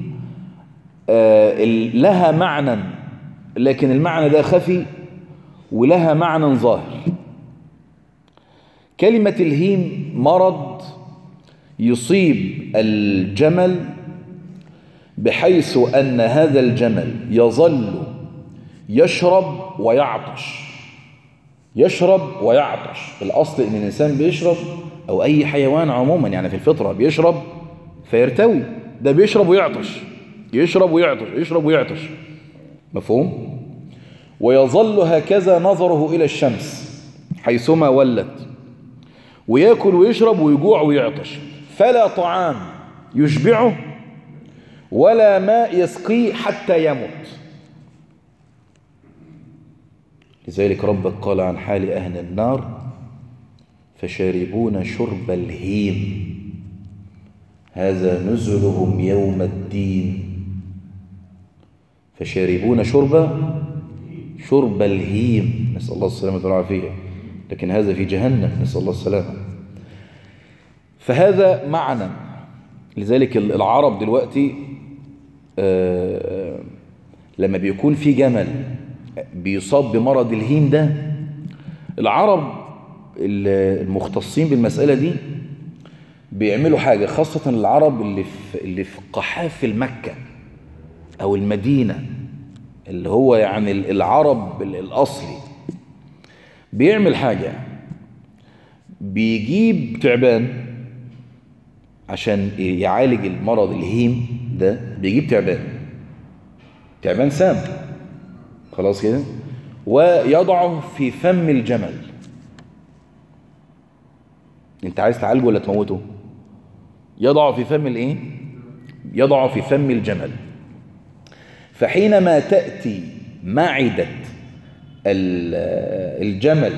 S1: آه، لها معنى لكن المعنى ده خفي ولها معنى ظاهر. كلمة الهيم مرض يصيب الجمل بحيث أن هذا الجمل يظل يشرب ويعطش. يشرب ويعطش. الأصل إن الإنسان بيشرب أو أي حيوان عموما يعني في الفطرة بيشرب فيرتوي. ده بيشرب ويعطش. يشرب ويعطش يشرب ويعطش. مفهوم؟ ويظل هكذا نظره إلى الشمس حيثما ولت. ويأكل ويشرب ويجوع ويعطش. فلا طعام يشبعه ولا ماء يسقيه حتى يموت. لذلك ربك قال عن حال أهل النار فشاربون شرب الهيم هذا نزلهم يوم الدين. فشاربون شرب شرب الهيم نسأل الله السلامة والعافية. لكن هذا في جهنم نسأل الله السلامة. فهذا معنى. لذلك العرب دلوقتي آه، لما بيكون في جمل بيصاب بمرض الهيم ده العرب المختصين بالمسألة دي بيعملوا حاجة خاصة العرب اللي في, اللي في قحاف المكة أو المدينة اللي هو يعني العرب الأصلي. بيعمل حاجة بيجيب تعبان عشان يعالج المرض الهيم ده بيجيب تعبان. تعبان سام. خلاص كده؟ ويضعه في فم الجمل. انت عايز تعالجه ولا تموته؟ يضعه في فم الايه؟ يضعه في فم الجمل. فحينما تأتي معدة الجمل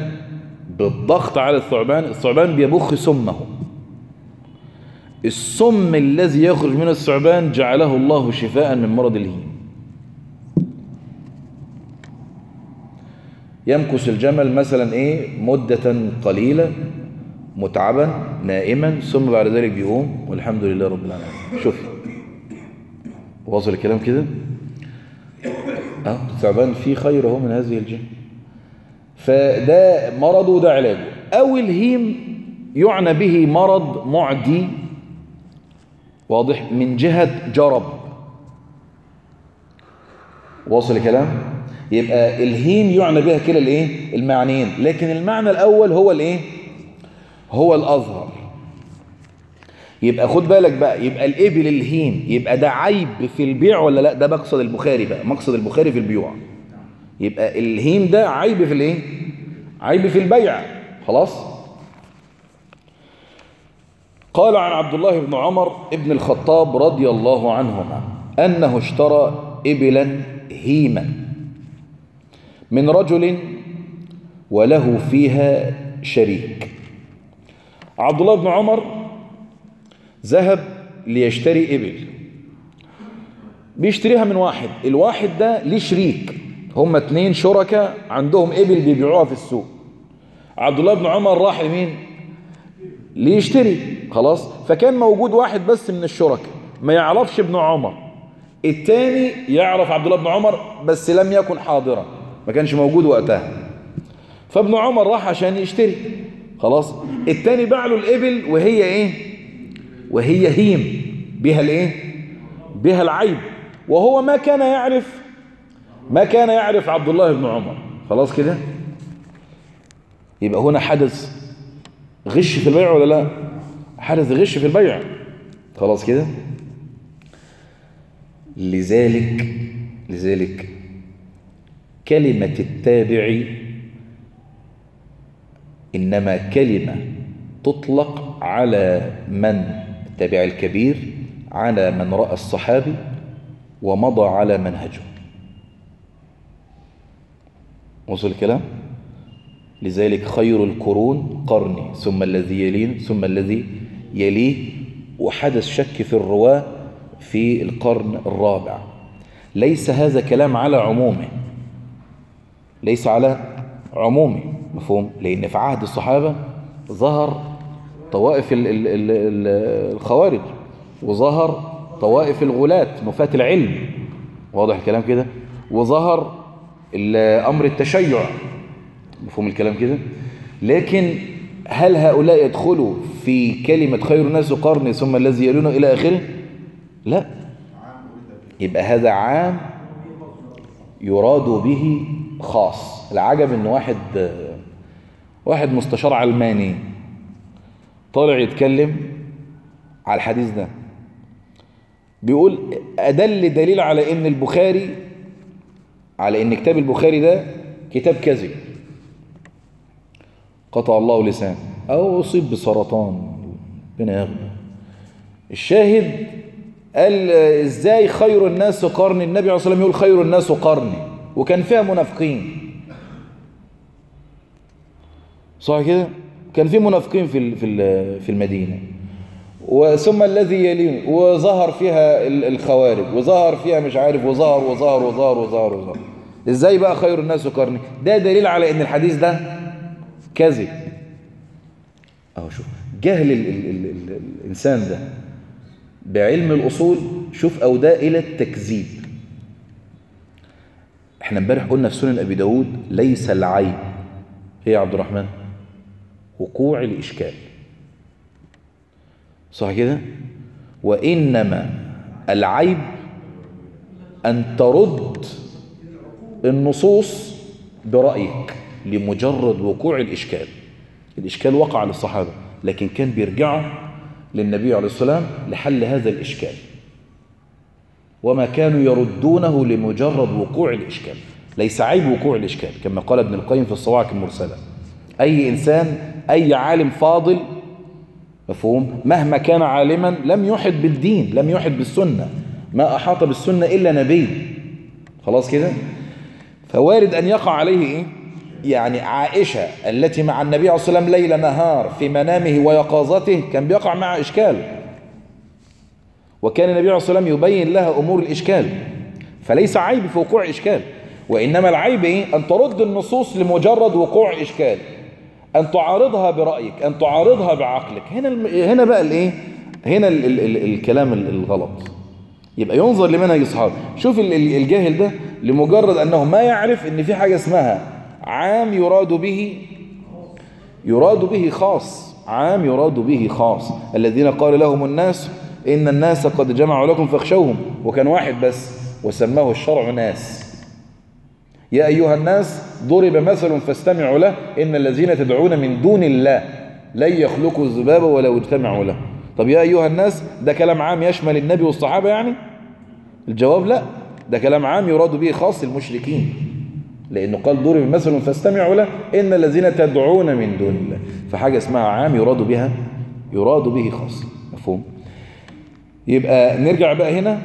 S1: بالضغط على الثعبان الثعبان بيبخ سمه. السم الذي يخرج من الثعبان جعله الله شفاء من مرض الهيم يمكث الجمل مثلا إيه؟ مدة قليلة متعبا نائما ثم بعد ذلك بيقوم والحمد لله رب العالمين. شوف واصل الكلام كده؟ آه الثعبان فيه خير أهو من هذه الجن فده مرضه وده علاجه. أو الهيم يعنى به مرض معدي واضح من جهة جرب. واصل الكلام؟ يبقى الهيم يعنى بها كلا الايه؟ المعنيين. لكن المعنى الأول هو الايه؟ هو الأظهر. يبقى خد بالك بقى يبقى الإبل الهيم يبقى ده عيب في البيع ولا لأ؟ ده مقصد البخاري بقى مقصد البخاري في البيوع. يبقى الهيم ده عيب في الايه؟ عيب في البيع. خلاص؟ قال عن عبد الله بن عمر ابن الخطاب رضي الله عنهما أنه اشترى إبلا هيما من رجل وله فيها شريك. عبد الله بن عمر ذهب ليشتري إبل. بيشتريها من واحد. الواحد ده ليه شريك. هما اتنين شركاء عندهم إبل بيبيعوها في السوق. عبد الله بن عمر راح لمين؟ ليشتري خلاص. فكان موجود واحد بس من الشركاء ما يعرفش ابن عمر. التاني يعرف عبد الله بن عمر بس لم يكن حاضرا ما كانش موجود وقتها. فابن عمر راح عشان يشتري. خلاص. التاني باع له الإبل وهي إيه؟ وهي هيم بها الإيه؟ بها العيب. وهو ما كان يعرف ما كان يعرف عبد الله بن عمر. خلاص كده؟ يبقى هنا حدث غش في البيع ولا لا؟ حدث غش في البيع. خلاص كده؟ لذلك لذلك كلمة التابع إنما كلمة تطلق على من؟ التابع الكبير على من رأى الصحابي ومضى على منهجه. وصل الكلام؟ لذلك خير القرون قرني ثم الذي يليه ثم الذي يليه وحدث شك في الرواة في القرن الرابع. ليس هذا كلام على عمومه. ليس على عمومه مفهوم؟ لأن في عهد الصحابة ظهر طوائف ال ال ال ال الخوارج وظهر طوائف الغلاة نفاة العلم. واضح الكلام كده؟ وظهر أمر التشيع. مفهوم الكلام كده؟ لكن هل هؤلاء يدخلوا في كلمة خير الناس قرني ثم الذي يلونه إلى آخره؟ لا. يبقى هذا عام يراد به خاص. العجب إن واحد واحد مستشار علماني طالع يتكلم على الحديث ده. بيقول أدل دليل على إن البخاري على إن كتاب البخاري ده كتاب كذب قطع الله لسان. أو أصيب بسرطان ربنا يغنى الشاهد قال إزاي خير الناس قرني؟ النبي عليه الصلاة والسلام يقول خير الناس قرني. وكان فيها منافقين. صح كده؟ كان في منافقين في في في المدينة. وثم الذي يليه وظهر فيها الخوارج وظهر فيها مش عارف وظهر وظهر وظهر وظهر وظهر. إزاي بقى خير الناس قرني؟ ده دليل على إن الحديث ده كذب أهو شوف جهل ال ال ال ال الإنسان ده بعلم الأصول شوف أوداه إلى التكذيب. إحنا امبارح قلنا في سنن أبي داود ليس العيب. هي يا عبد الرحمن؟ وقوع الإشكال. صح كده؟ وإنما العيب أن ترد النصوص برأيك. لمجرد وقوع الإشكال. الإشكال وقع للصحابة لكن كان بيرجعوا للنبي عليه السلام لحل هذا الإشكال. وما كانوا يردونه لمجرد وقوع الإشكال. ليس عيب وقوع الإشكال كما قال ابن القيم في الصواعق المرسلة. أي إنسان أي عالم فاضل مفهوم؟ مهما كان عالما لم يحد بالدين لم يحد بالسنة. ما أحاط بالسنة إلا نبي. خلاص كده؟ فوارد أن يقع عليه إيه؟ يعني عائشة التي مع النبي عليه الصلاة والسلام ليل نهار في منامه ويقظته كان بيقع مع إشكال وكان النبي عليه الصلاة والسلام يبين لها أمور الإشكال فليس عيب في وقوع إشكال وإنما العيب؟ أن ترد النصوص لمجرد وقوع إشكال أن تعارضها برأيك أن تعارضها بعقلك هنا. هنا بقى الإيه؟ هنا ال... ال... ال... الكلام ال- الغلط يبقى ينظر لمنهج الصحابة شوف ال- ال- الجاهل ده لمجرد أنه ما يعرف أن في حاجة اسمها عام يراد به يراد به خاص عام يراد به خاص. الذين قال لهم الناس إن الناس قد جمعوا لكم فاخشوهم. وكان واحد بس وسماه الشرع ناس. يا أيها الناس ضرب مثل فاستمعوا له إن الذين تدعون من دون الله لن يخلقوا الذباب ولو اجتمعوا له. طب يا أيها الناس ده كلام عام يشمل النبي والصحابة يعني؟ الجواب لا. ده كلام عام يراد به خاص المشركين. لأنه قال ضرب مثل فاستمعوا له إن الذين تدعون من دون الله. فحاجة اسمها عام يراد بها يراد به خاص. مفهوم؟ يبقى نرجع بقى هنا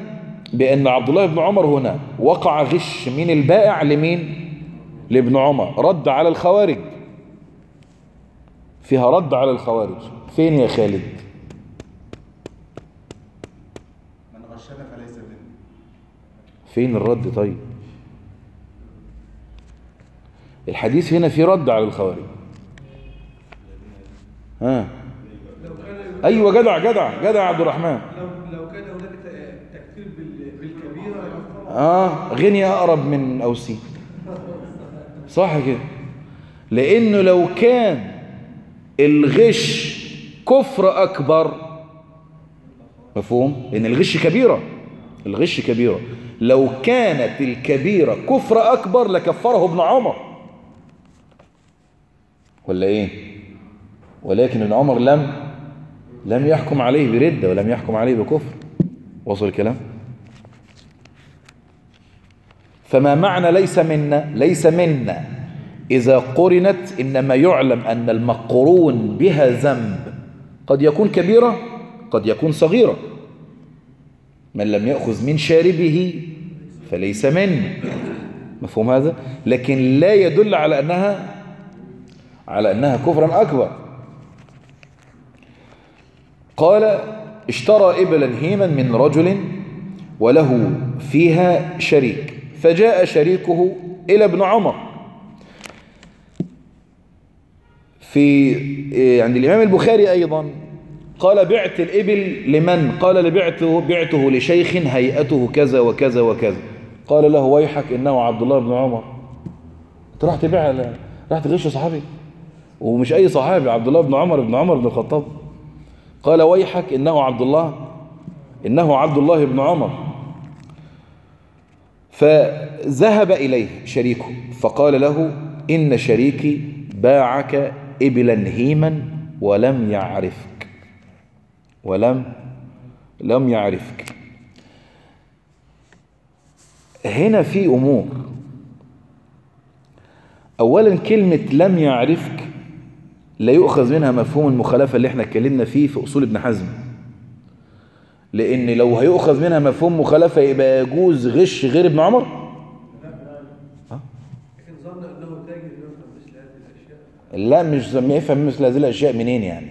S1: بأن عبد الله بن عمر هنا وقع غش من البائع لمين؟ لابن عمر. رد على الخوارج. فيها رد على الخوارج. فين يا خالد؟
S2: من غشنا فليس منه
S1: فين الرد طيب؟ الحديث هنا في رد على الخوارج. ها. أيوه جدع جدع جدع عبد الرحمن.
S3: لو كان هناك تكفير بال- بالكبيرة يعتبر
S1: آه غني أقرب من أوسي. صح كده. لأنه لو كان الغش كفر أكبر مفهوم؟ ان الغش كبيرة. الغش كبيرة. لو كانت الكبيرة كفر أكبر لكفره ابن عمر. ولا إيه؟ ولكن ابن عمر لم لم يحكم عليه بردة ولم يحكم عليه بكفر. وصل الكلام؟ فما معنى ليس منا ليس منا إذا قرنت إنما يعلم أن المقرون بها ذنب. قد يكون كبيرة قد يكون صغيرة. من لم يأخذ من شاربه فليس منا مفهوم هذا؟ لكن لا يدل على أنها على أنها كفرا أكبر. قال اشترى إبلا هيما من رجل وله فيها شريك فجاء شريكه إلى ابن عمر. في عند الإمام البخاري أيضا قال بعت الإبل لمن؟ قال لبعته بعته لشيخ هيئته كذا وكذا وكذا. قال له ويحك إنه عبد الله بن عمر. أنت راح تبيع راح تغش صحابي؟ ومش أي صحابي عبد الله بن عمر بن عمر بن الخطاب. قال ويحك إنه عبد الله إنه عبد الله بن عمر. فذهب إليه شريكه فقال له إن شريكي باعك إبلا هيما ولم يعرفك ولم لم يعرفك. هنا في أمور. أولا كلمة لم يعرفك لا يؤخذ منها مفهوم المخالفة اللي إحنا اتكلمنا فيه في أصول ابن حزم. لأن لو هيؤخذ منها مفهوم مخالفة يبقى يجوز غش غير ابن عمر؟ لا مش يفهم مثل هذه الأشياء منين يعني؟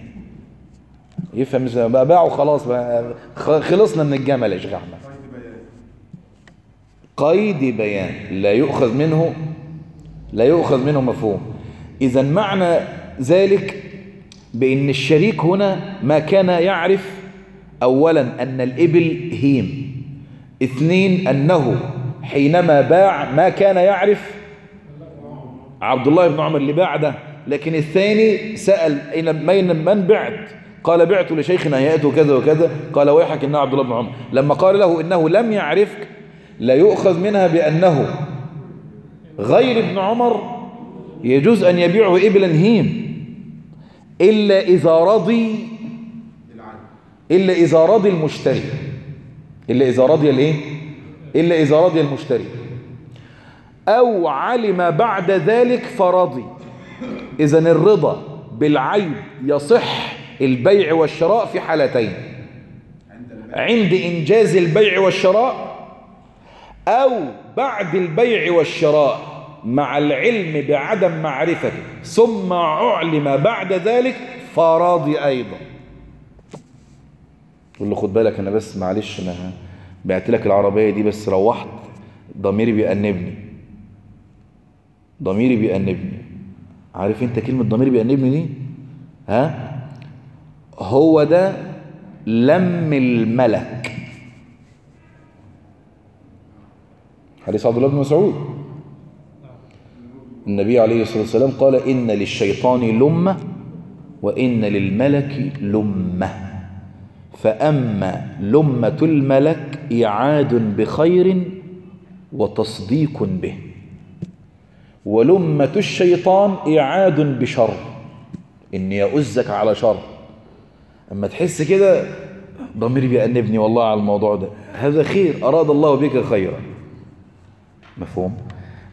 S1: يفهم مثل بقى باعوا خلاص بقى. خلصنا من الجمل يا شيخ أحمد.
S2: قيد بيان.
S1: قيد بيان. لا يؤخذ منه لا يؤخذ منه مفهوم. إذا معنى ذلك بأن الشريك هنا ما كان يعرف أولا أن الإبل هيم اثنين أنه حينما باع ما كان يعرف عبد الله بن عمر اللي باع ده لكن الثاني سأل من بعت؟ قال بعت لشيخنا هيئته كذا وكذا. قال ويحك إنه عبد الله بن عمر. لما قال له إنه لم يعرفك لا يؤخذ منها بأنه غير ابن عمر يجوز أن يبيعه إبلا هيم. إلا إذا رضي إلا إذا رضي المشتري. إلا إذا رضي الإيه؟ إلا إذا رضي المشتري. أو علم بعد ذلك فرضي. إذا الرضا بالعيب يصح البيع والشراء في حالتين. عند إنجاز البيع والشراء أو بعد البيع والشراء. مع العلم بعدم معرفته ثم علم بعد ذلك فراضي أيضا. يقول له خد بالك أنا بس معلش أنا بعت لك العربية دي بس روحت ضميري بيأنبني. ضميري بيأنبني. عارف أنت كلمة ضميري بيأنبني دي؟ ها؟ هو ده لم الملك. حديث عبد الله بن مسعود. النبي عليه الصلاة والسلام قال إن للشيطان لمة وإن للملك لمة. فأما لمة الملك إعاد بخير وتصديق به. ولمة الشيطان إعاد بشر. إن يؤزك على شر. أما تحس كده ضميري بيأنبني والله على الموضوع ده. هذا خير أراد الله بك خيرا. مفهوم؟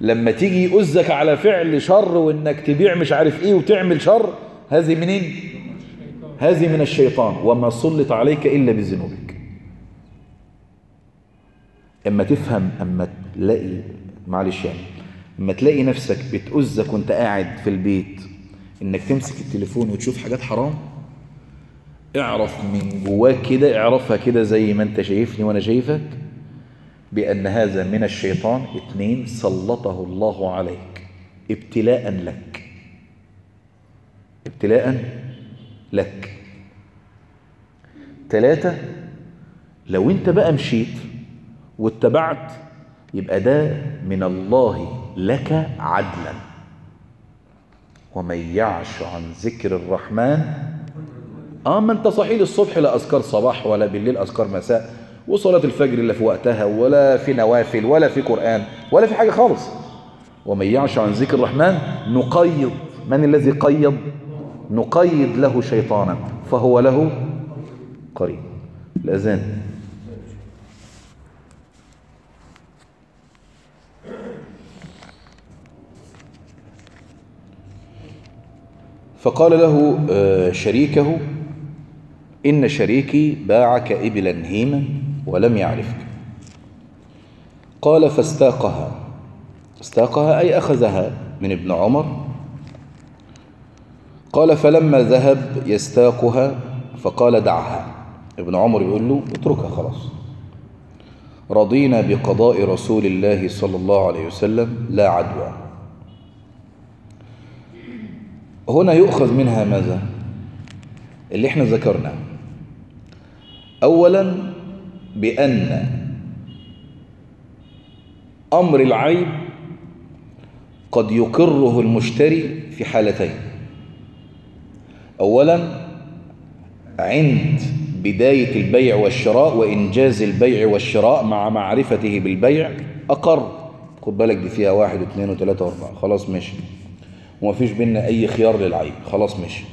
S1: لما تيجي يؤزك على فعل شر وإنك تبيع مش عارف إيه وتعمل شر هذه منين؟ هذه من الشيطان. وما سلط عليك إلا بذنوبك. أما تفهم أما تلاقي معلش يعني أما تلاقي نفسك بتؤذك وأنت قاعد في البيت إنك تمسك التليفون وتشوف حاجات حرام اعرف من جواك كده اعرفها كده زي ما أنت شايفني وأنا شايفك. بأن هذا من الشيطان اتنين سلطه الله عليك. ابتلاء لك. ابتلاء لك. ثلاثة لو انت بقى مشيت واتبعت يبقى ده من الله لك عدلا. ومن يعش عن ذكر الرحمن آه ما انت صحيح الصبح لا أذكار صباح ولا بالليل أذكار مساء. وصلاة الفجر اللي في وقتها ولا في نوافل ولا في قرآن ولا في حاجة خالص. ومن يعش عن ذكر الرحمن نقيض. من الذي قيض؟ نقيض له شيطانا فهو له قريب. الأذان فقال له شريكه إن شريكي باعك إبلا هيما. ولم يعرفك. قال فاستاقها. استاقها أي أخذها من ابن عمر؟ قال فلما ذهب يستاقها فقال دعها. ابن عمر يقول له اتركها خلاص. رضينا بقضاء رسول الله صلى الله عليه وسلم لا عدوى. هنا يؤخذ منها ماذا؟ اللي إحنا ذكرناه. اولا بأن أمر العيب قد يقره المشتري في حالتين. اولا عند بداية البيع والشراء وإنجاز البيع والشراء مع معرفته بالبيع أقر. خد بالك دي فيها واحد واثنين وثلاثة وأربعة. خلاص ماشي. وما فيش بينا أي خيار للعيب. خلاص ماشي.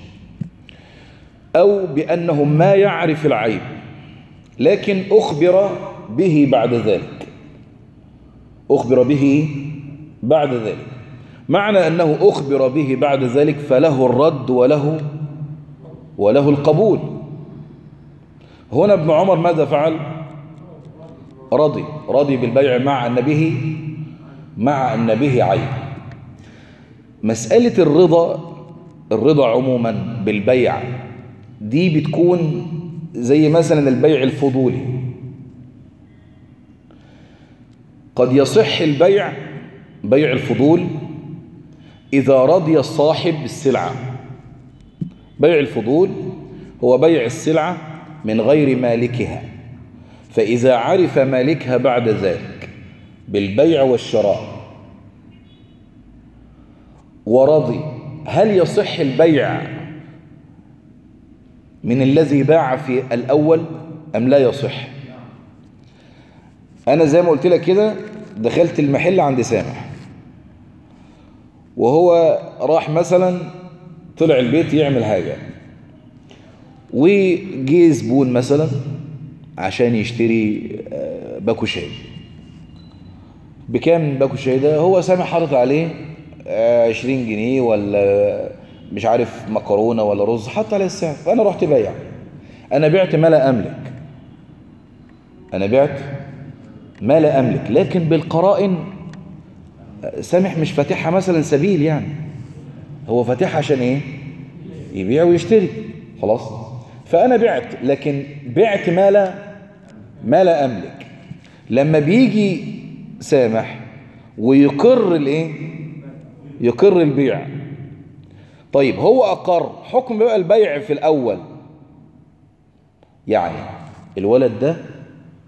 S1: أو بأنه ما يعرف العيب. لكن أخبر به بعد ذلك. أخبر به بعد ذلك. معنى أنه أخبر به بعد ذلك فله الرد وله وله القبول. هنا ابن عمر ماذا فعل؟ رضي رضي بالبيع مع أن به مع أن به عيب. مسألة الرضا الرضا عموما بالبيع دي بتكون زي مثلا البيع الفضولي. قد يصح البيع بيع الفضول إذا رضي صاحب السلعة بيع الفضول هو بيع السلعة من غير مالكها فإذا عرف مالكها بعد ذلك بالبيع والشراء ورضي هل يصح البيع من الذي باع في الأول أم لا يصح؟ أنا زي ما قلت لك كده دخلت المحل عند سامح. وهو راح مثلا طلع البيت يعمل حاجة. وجي زبون مثلا عشان يشتري آه، باكو شاي. بكام باكو شاي ده؟ هو سامع حاطط عليه آه، 20 جنيه ولا مش عارف مكرونة ولا رز حط عليه السعر. فأنا رحت بايع. أنا بعت ما لا أملك. أنا بعت ما لا أملك. لكن بالقرائن سامح مش فاتحها مثلا سبيل يعني. هو فاتحها عشان إيه؟ يبيع ويشتري. خلاص؟ فأنا بعت لكن بعت ما لا ما لا أملك. لما بيجي سامح ويقر الإيه؟ يقر البيع. طيب هو أقر. حكم بقى البيع في الأول. يعني الولد ده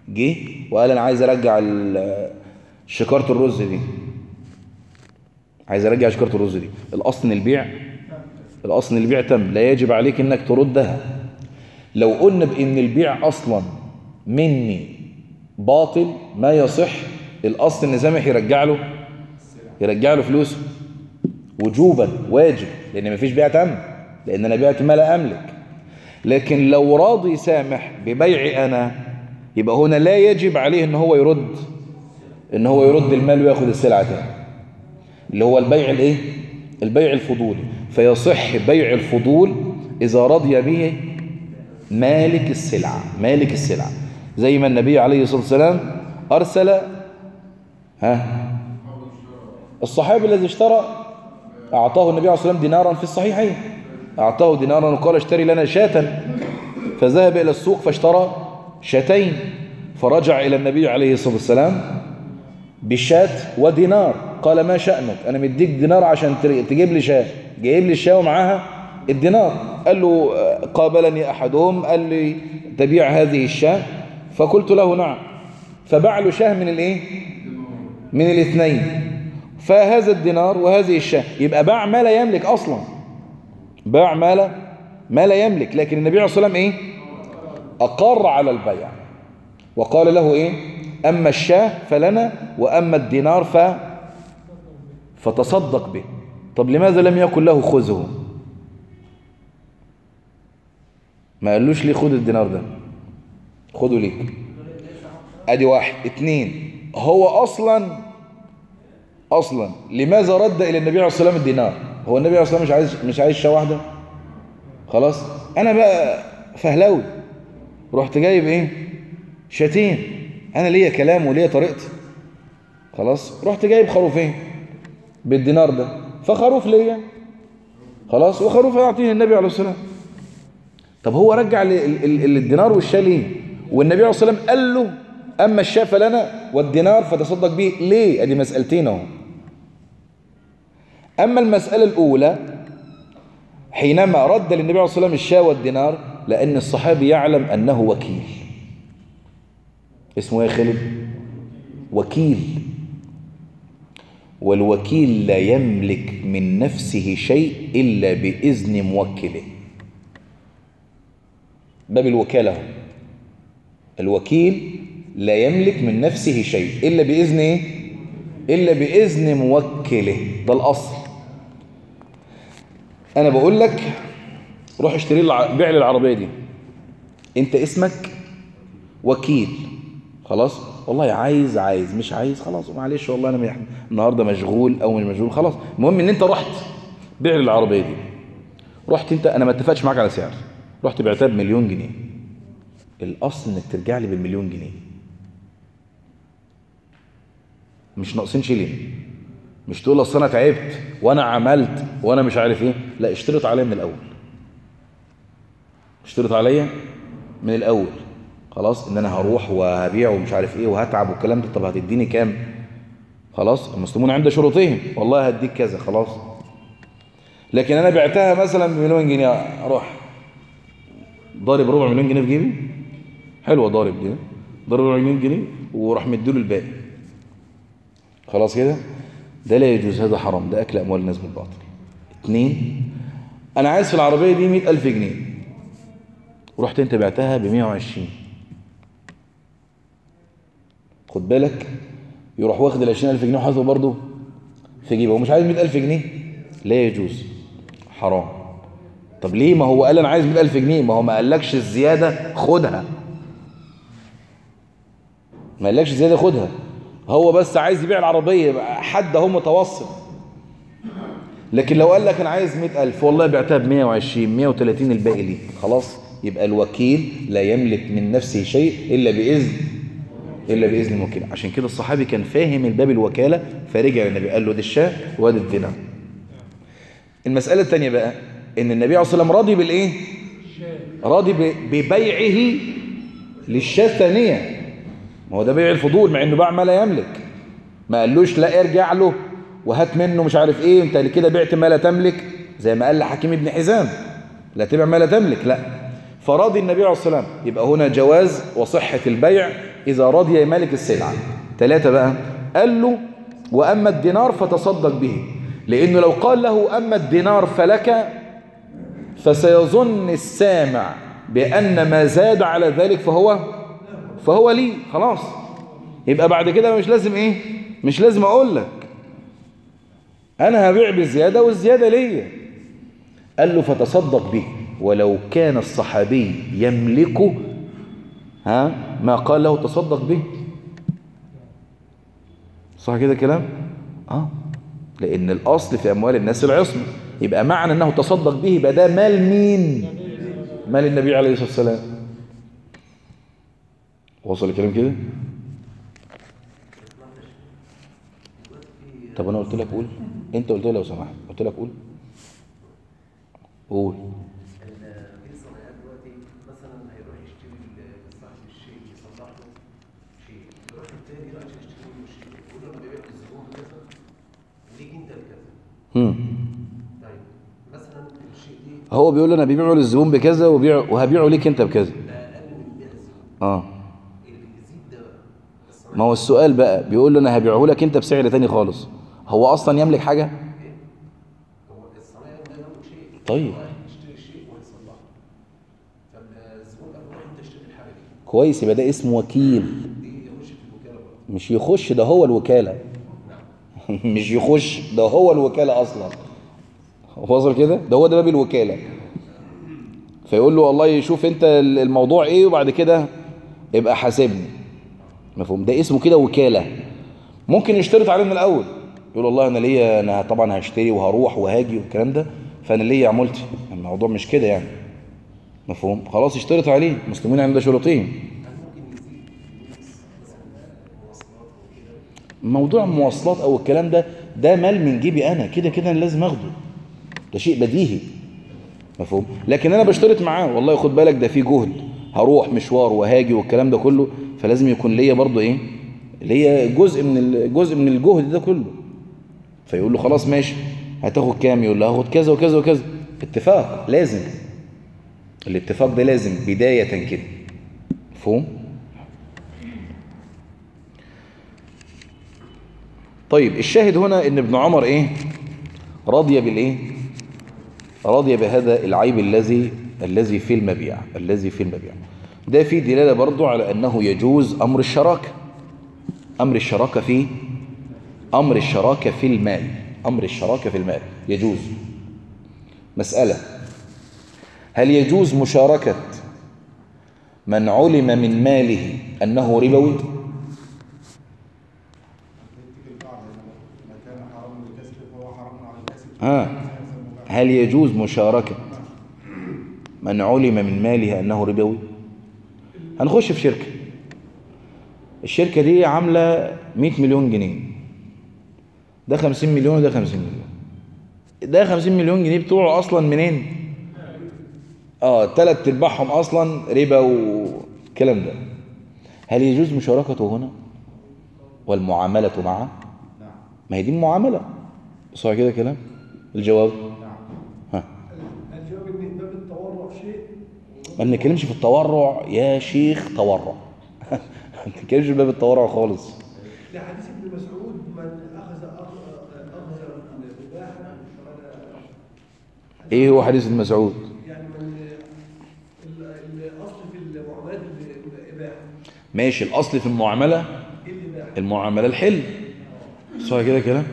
S1: جه وقال أنا عايز أرجع ال- شكارة الرز دي. عايز أرجع شكارة الرز دي. الأصل إن البيع الأصل إن البيع تم. لا يجب عليك إنك تردها. لو قلنا بإن البيع أصلا مني باطل ما يصح. الأصل إن سامح يرجع له يرجع له فلوسه. وجوبا واجب. لأن مفيش بيع تم لأن أنا بعت ما لا أملك. لكن لو راضي سامح ببيعي أنا يبقى هنا لا يجب عليه إن هو يرد إن هو يرد المال وياخد السلعة تاني. اللي هو البيع الإيه؟ البيع الفضولي. فيصح بيع الفضول إذا رضي به مالك السلعة مالك السلعة. زي ما النبي عليه الصلاة والسلام أرسل ها؟ الصحابي الذي اشترى أعطاه النبي عليه الصلاه والسلام دينارا في الصحيحين. أعطاه دينارا وقال اشتري لنا شاة. فذهب إلى السوق فاشترى شاتين. فرجع إلى النبي عليه الصلاة والسلام بشاة ودينار. قال ما شأنك؟ أنا مديك دينار عشان تجيب لي شاة. جايب لي الشاة ومعاها الدينار. قال له آه، قابلني أحدهم. قال لي تبيع هذه الشاة؟ فقلت له نعم. فباع له شاة من الإيه؟ من الاثنين. فهذا الدينار وهذه الشاة. يبقى باع ما لا يملك أصلا. باع ما لا ما لا يملك. لكن النبي عليه الصلاة والسلام إيه؟ أقر على البيع. وقال له إيه؟ أما الشاة فلنا وأما الدينار ف فتصدق به. طب لماذا لم يقل له خذه؟ ما قالوش ليه خد الدينار ده؟ خده ليك أدي واحد اتنين. هو أصلا أصلا. لماذا رد إلى النبي عليه الصلاة والسلام الدينار؟ هو النبي عليه الصلاة والسلام مش عايز مش عايز شاة واحدة؟ خلاص. أنا بقى فهلاوي رحت جايب إيه؟ شاتين. أنا ليا كلام وليا طريقتي. خلاص. رحت جايب خروفين بالدينار ده. فخروف ليا. خلاص. وخروف يعطيه النبي عليه الصلاة والسلام. طب هو رجع ال- ال- ال- الدينار والشاة ليه؟ والنبي عليه الصلاة والسلام قال له أما الشاة فلنا والدينار فتصدق به. ليه؟ أدي مسألتين أهو. أما المسألة الأولى حينما رد للنبي عليه الصلاه والسلام الشاة والدينار لأن الصحابي يعلم أنه وكيل. اسمه إيه يا خالد؟ وكيل. والوكيل لا يملك من نفسه شيء إلا بإذن موكله. باب الوكالة. الوكيل لا يملك من نفسه شيء إلا بإذن إيه؟ إلا بإذن موكله. ده الأصل. أنا بقول لك روح اشتري لي بيع لي العربية دي. أنت اسمك وكيل. خلاص؟ والله عايز عايز. مش عايز خلاص. معلش والله أنا النهارده مشغول أو مش مشغول خلاص. المهم إن أنت رحت بيع لي العربيه دي. رحت أنت أنا ما اتفقتش معاك على سعر. رحت بعتها بمليون جنيه. الأصل إنك ترجع لي بالمليون جنيه. مش ناقصين شيلين. مش تقول أصل أنا تعبت وأنا عملت وأنا مش عارف إيه. لا اشترط عليا من الأول. اشترط عليا من الأول. خلاص إن أنا هروح وهبيع ومش عارف إيه وهتعب والكلام ده. طب هتديني كام؟ خلاص المسلمون عند شروطهم. والله هديك كذا خلاص. لكن أنا بعتها مثلا بمليون جنيه أروح ضارب ربع مليون جنيه في جيبي. حلوة ضارب دي ضارب ربع مليون جنيه وراح مديله الباقي. خلاص كده؟ ده لا يجوز هذا حرام ده أكل أموال الناس بالباطل. اتنين أنا عايز في العربية دي 100000 جنيه. ورحت أنت بعتها ب 120 خد بالك يروح واخد ال 20000 جنيه وحاطه برضه في جيبه. ومش عايز 100000 جنيه؟ لا يجوز. حرام. طب ليه؟ ما هو قال أنا عايز 100000 جنيه. ما هو ما قالكش الزيادة خدها. ما قالكش زياده خدها. هو بس عايز يبيع العربية يبقى حد اهو متوسط. لكن لو قال لك أنا عايز 100000 والله بعتها ب 120 130 الباقي ليك خلاص يبقى الوكيل لا يملك من نفسه شيء إلا بإذن إلا بإذن الموكل عشان كده الصحابي كان فاهم الباب الوكالة فرجع للنبي قال له دي الشاة وادي الدينار. المسألة الثانية بقى إن النبي عليه الصلاة والسلام راضي بالإيه؟ راضي ببيعه للشاة الثانية. ما هو ده بيع الفضول مع إنه باع ما لا يملك. ما قالوش لا ارجع له وهات منه مش عارف إيه أنت كده بعت ما لا تملك زي ما قال لحكيم بن حزام. لا تبيع ما لا تملك لا. فراضي النبي عليه الصلاة والسلام. يبقى هنا جواز وصحة البيع إذا رضي مالك السلعه ثلاثة بقى. قال له وأما الدينار فتصدق به. لأنه لو قال له أما الدينار فلك فسيظن السامع بأن ما زاد على ذلك فهو فهو لي خلاص. يبقى بعد كده مش لازم إيه؟ مش لازم أقول لك. أنا هبيع بالزيادة والزيادة ليا. قال له فتصدق به. ولو كان الصحابي يملك ها ما قال له تصدق به. صح كده كلام آه. لأن الأصل في أموال الناس العصمة. يبقى معنى إنه تصدق به يبقى ده مال مين؟ مال النبي عليه الصلاة والسلام. وصل الكلام كده؟ طب أنا قلت لك قول. أنت قلت لي لو سمحت. قلت لك قول. قول. هو بيقول أنا ببيعه للزبون بكذا وبيع وهبيعه ليك أنت بكذا. آه
S4: اللي بيزيد ده بقى الصناعة
S1: ما هو السؤال بقى بيقول له أنا هبيعه لك أنت بسعر تاني خالص. هو أصلا يملك
S4: حاجة؟
S1: طيب. كويس يبقى ده اسمه وكيل. مش يخش ده هو الوكالة. مش يخش ده هو الوكالة أصلا. وصل كده؟ ده هو ده باب الوكالة. فيقول له والله شوف أنت الموضوع إيه وبعد كده ابقى حاسبني. مفهوم؟ ده اسمه كده وكالة. ممكن يشترط عليه من الأول. يقول والله أنا ليا أنا طبعا هشتري وهروح وهاجي والكلام ده فأنا ليا عمولتي. الموضوع مش كده يعني. مفهوم؟ خلاص يشترط عليه. المسلمين عند شروطين. موضوع المواصلات أو الكلام ده ده مال من جيبي أنا. كده كده أنا لازم أخده. ده شيء بديهي. مفهوم؟ لكن أنا بشترط معاه. والله خد بالك ده في جهد. هروح مشوار وهاجي والكلام ده كله. فلازم يكون ليا برضه إيه؟ ليا جزء من الجزء من الجهد ده كله. فيقول له خلاص ماشي هتاخد كام؟ يقول له هاخد كذا وكذا وكذا. اتفاق لازم. الاتفاق ده لازم بداية كده. مفهوم؟ طيب الشاهد هنا إن ابن عمر إيه؟ رضي بالإيه؟ رضي بهذا العيب الذي الذي في المبيع الذي في المبيع. ده في دلالة برضو على أنه يجوز أمر الشراكة. أمر الشراكة في أمر الشراكة في المال. أمر الشراكة في المال. يجوز. مسألة. هل يجوز مشاركة من علم من ماله أنه ربوي؟ ها هل يجوز مشاركة من علم من ماله أنه ربوي؟ هنخش في شركة. الشركة دي عاملة 100 مليون جنيه. ده 50 مليون وده 50 مليون. ده 50 مليون جنيه بتوعه أصلا منين؟ آه تلات أرباعهم أصلا ربا والكلام ده. هل يجوز مشاركته هنا؟ والمعاملة معه؟ ما هي دي المعاملة. صح كده كلام؟ الجواب ها
S3: الجواب ان باب التورع شيء
S1: ما بنتكلمش في التورع. يا شيخ تورع. ما بنتكلمش في باب التورع خالص.
S3: لحديث ابن مسعود من أخذ أخذ الرباح
S1: إيه هو حديث ابن مسعود؟
S3: يعني الأصل في المعاملات الاباحه
S1: ماشي الأصل في
S3: المعاملة؟ الإباحة؟
S1: المعاملة الحل. صح كده كلام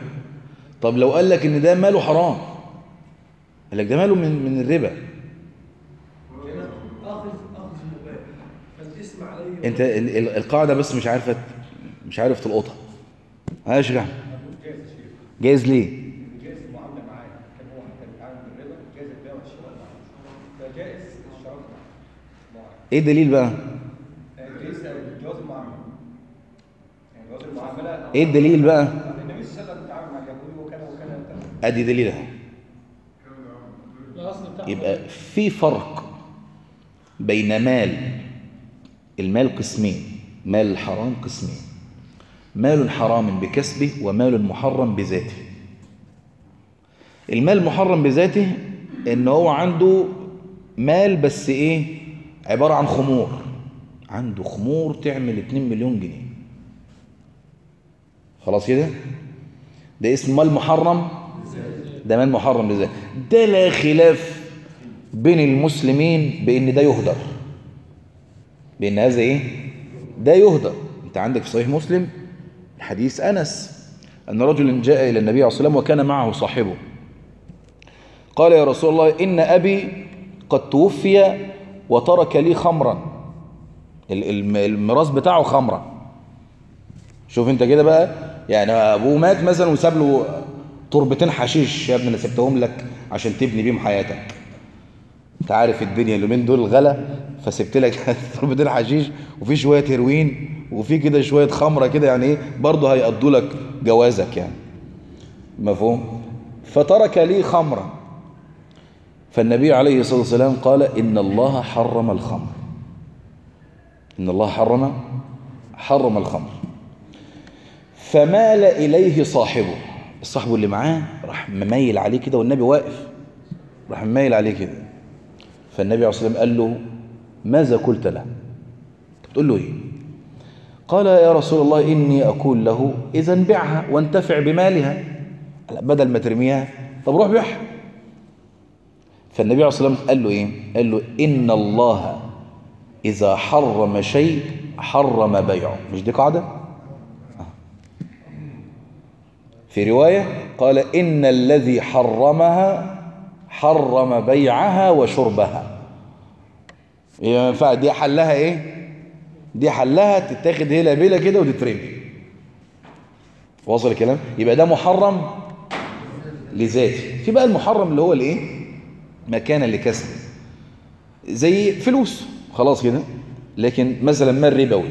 S1: طب لو قال لك إن ده ماله حرام قال لك ده ماله من من الربا
S3: هنا اخذ اخذ مباح فالاسم عليه
S1: انت ال- ال- القاعدة بس مش عارفة مش عارف تلقطها. شيخ أحمد؟ جايز ليه؟
S2: جائز المعامله كان بيتعامل والشراء معاه
S1: إيه الدليل بقى؟
S2: جواز المعامله المعامله
S1: إيه الدليل بقى؟ ادي
S5: الاصل بتاعه
S1: يبقى في فرق بين مال المال قسمين مال الحرام قسمين. مال حرام بكسبه ومال محرم بذاته. المال محرم بذاته إن هو عنده مال بس إيه؟ عبارة عن خمور. عنده خمور تعمل 2 مليون جنيه. خلاص كده؟ ده اسم مال محرم؟ ده مال محرم بذاته. ده لا خلاف بين المسلمين بإن ده يهدر. بان هذا إيه؟ ده يهدر أنت عندك في صحيح مسلم حديث أنس أن رجلا جاء إلى النبي عليه الصلاه والسلام وكان معه صاحبه. قال يا رسول الله إن أبي قد توفي وترك لي خمرا. ال- الم- الميراث بتاعه خمره شوف أنت كده بقى يعني أبوه مات مثلا وساب له تربتين حشيش يا ابني أنا سبتهم لك عشان تبني بيهم حياتك. انت عارف الدنيا اليومين دول غلا فسبت لك تربتين حشيش وفي شوية هيروين وفي كده شوية خمرة كده يعني إيه برضه هيقضوا لك جوازك يعني. مفهوم؟ فترك لي خمرا. فالنبي عليه الصلاة والسلام قال إن الله حرم الخمر. إن الله حرم حرم الخمر. فمال إليه صاحبه. صاحبه اللي معاه راح مميل عليه كده والنبي واقف راح مميل عليه كده. فالنبي عليه الصلاة والسلام قال له ماذا قلت له؟ تقول له إيه؟ قال يا رسول الله إني أقول له إذا بيعها وانتفع بمالها. بدل ما ترميها طب روح بيعها. فالنبي عليه الصلاة والسلام قال له إيه؟ قال له إن الله إذا حرم شيء حرم بيعه. مش دي قاعدة؟ في رواية قال إن الذي حرمها حرم بيعها وشربها. يبقى ينفع دي حلها إيه؟ دي حلها تتاخد هي بلا كده وتترمي. واصل الكلام؟ يبقى ده محرم لذاته. في بقى المحرم اللي هو الايه؟ مكانا لكسب. زي فلوس. خلاص كده. لكن مثلا مال ربوي.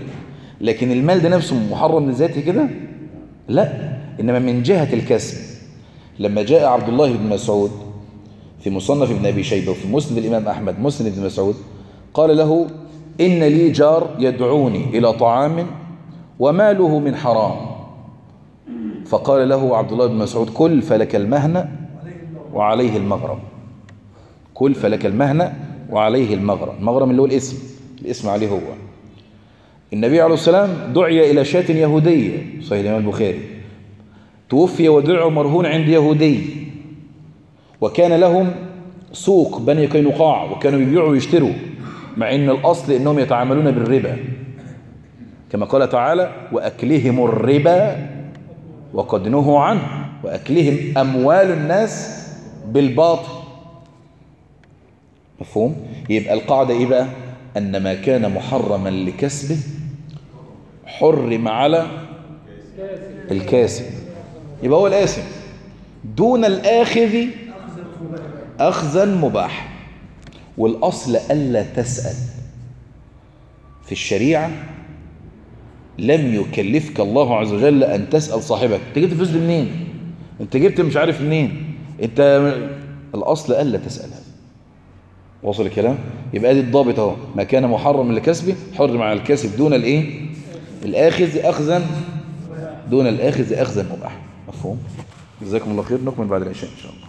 S1: لكن المال ده نفسه محرم لذاته كده؟ لا. إنما من جهة الكسب. لما جاء عبد الله بن مسعود في مصنف ابن أبي شيبة وفي مسند الإمام أحمد مسند ابن مسعود قال له إن لي جار يدعوني إلى طعام وماله من حرام. فقال له عبد الله بن مسعود كل فلك المهنة وعليه المغرم. كل فلك المهنة وعليه المغرم. المغرم اللي هو الاسم الاسم عليه هو. النبي عليه السلام دعي إلى شاة يهودية صحيح الإمام البخاري. توفي ودرعه مرهون عند يهودي. وكان لهم سوق بني قينقاع وكانوا يبيعوا ويشتروا مع إن الأصل إنهم يتعاملون بالربا. كما قال تعالى وأكلهم الربا وقد نهوا عنه وأكلهم أموال الناس بالباطل. مفهوم؟ يبقى القاعدة إيه بقى؟ أن ما كان محرما لكسبه حرم على الكاسب. يبقى هو الآثم دون الآخذ أخذا مباح. والأصل ألا تسأل. في الشريعة لم يكلفك الله عز وجل أن تسأل صاحبك. أنت جبت الفلوس منين؟ أنت جبت مش عارف منين؟ أنت الأصل ألا تسأل. وصل الكلام؟ يبقى دي الضابط أهو. ما كان محرم لكسبه حرم على الكاسب دون الإيه؟ الآخذ اخذا دون الآخذ اخذا مباح. مفهوم؟ جزاكم الله خير. نكمل بعد العشاء إن شاء الله.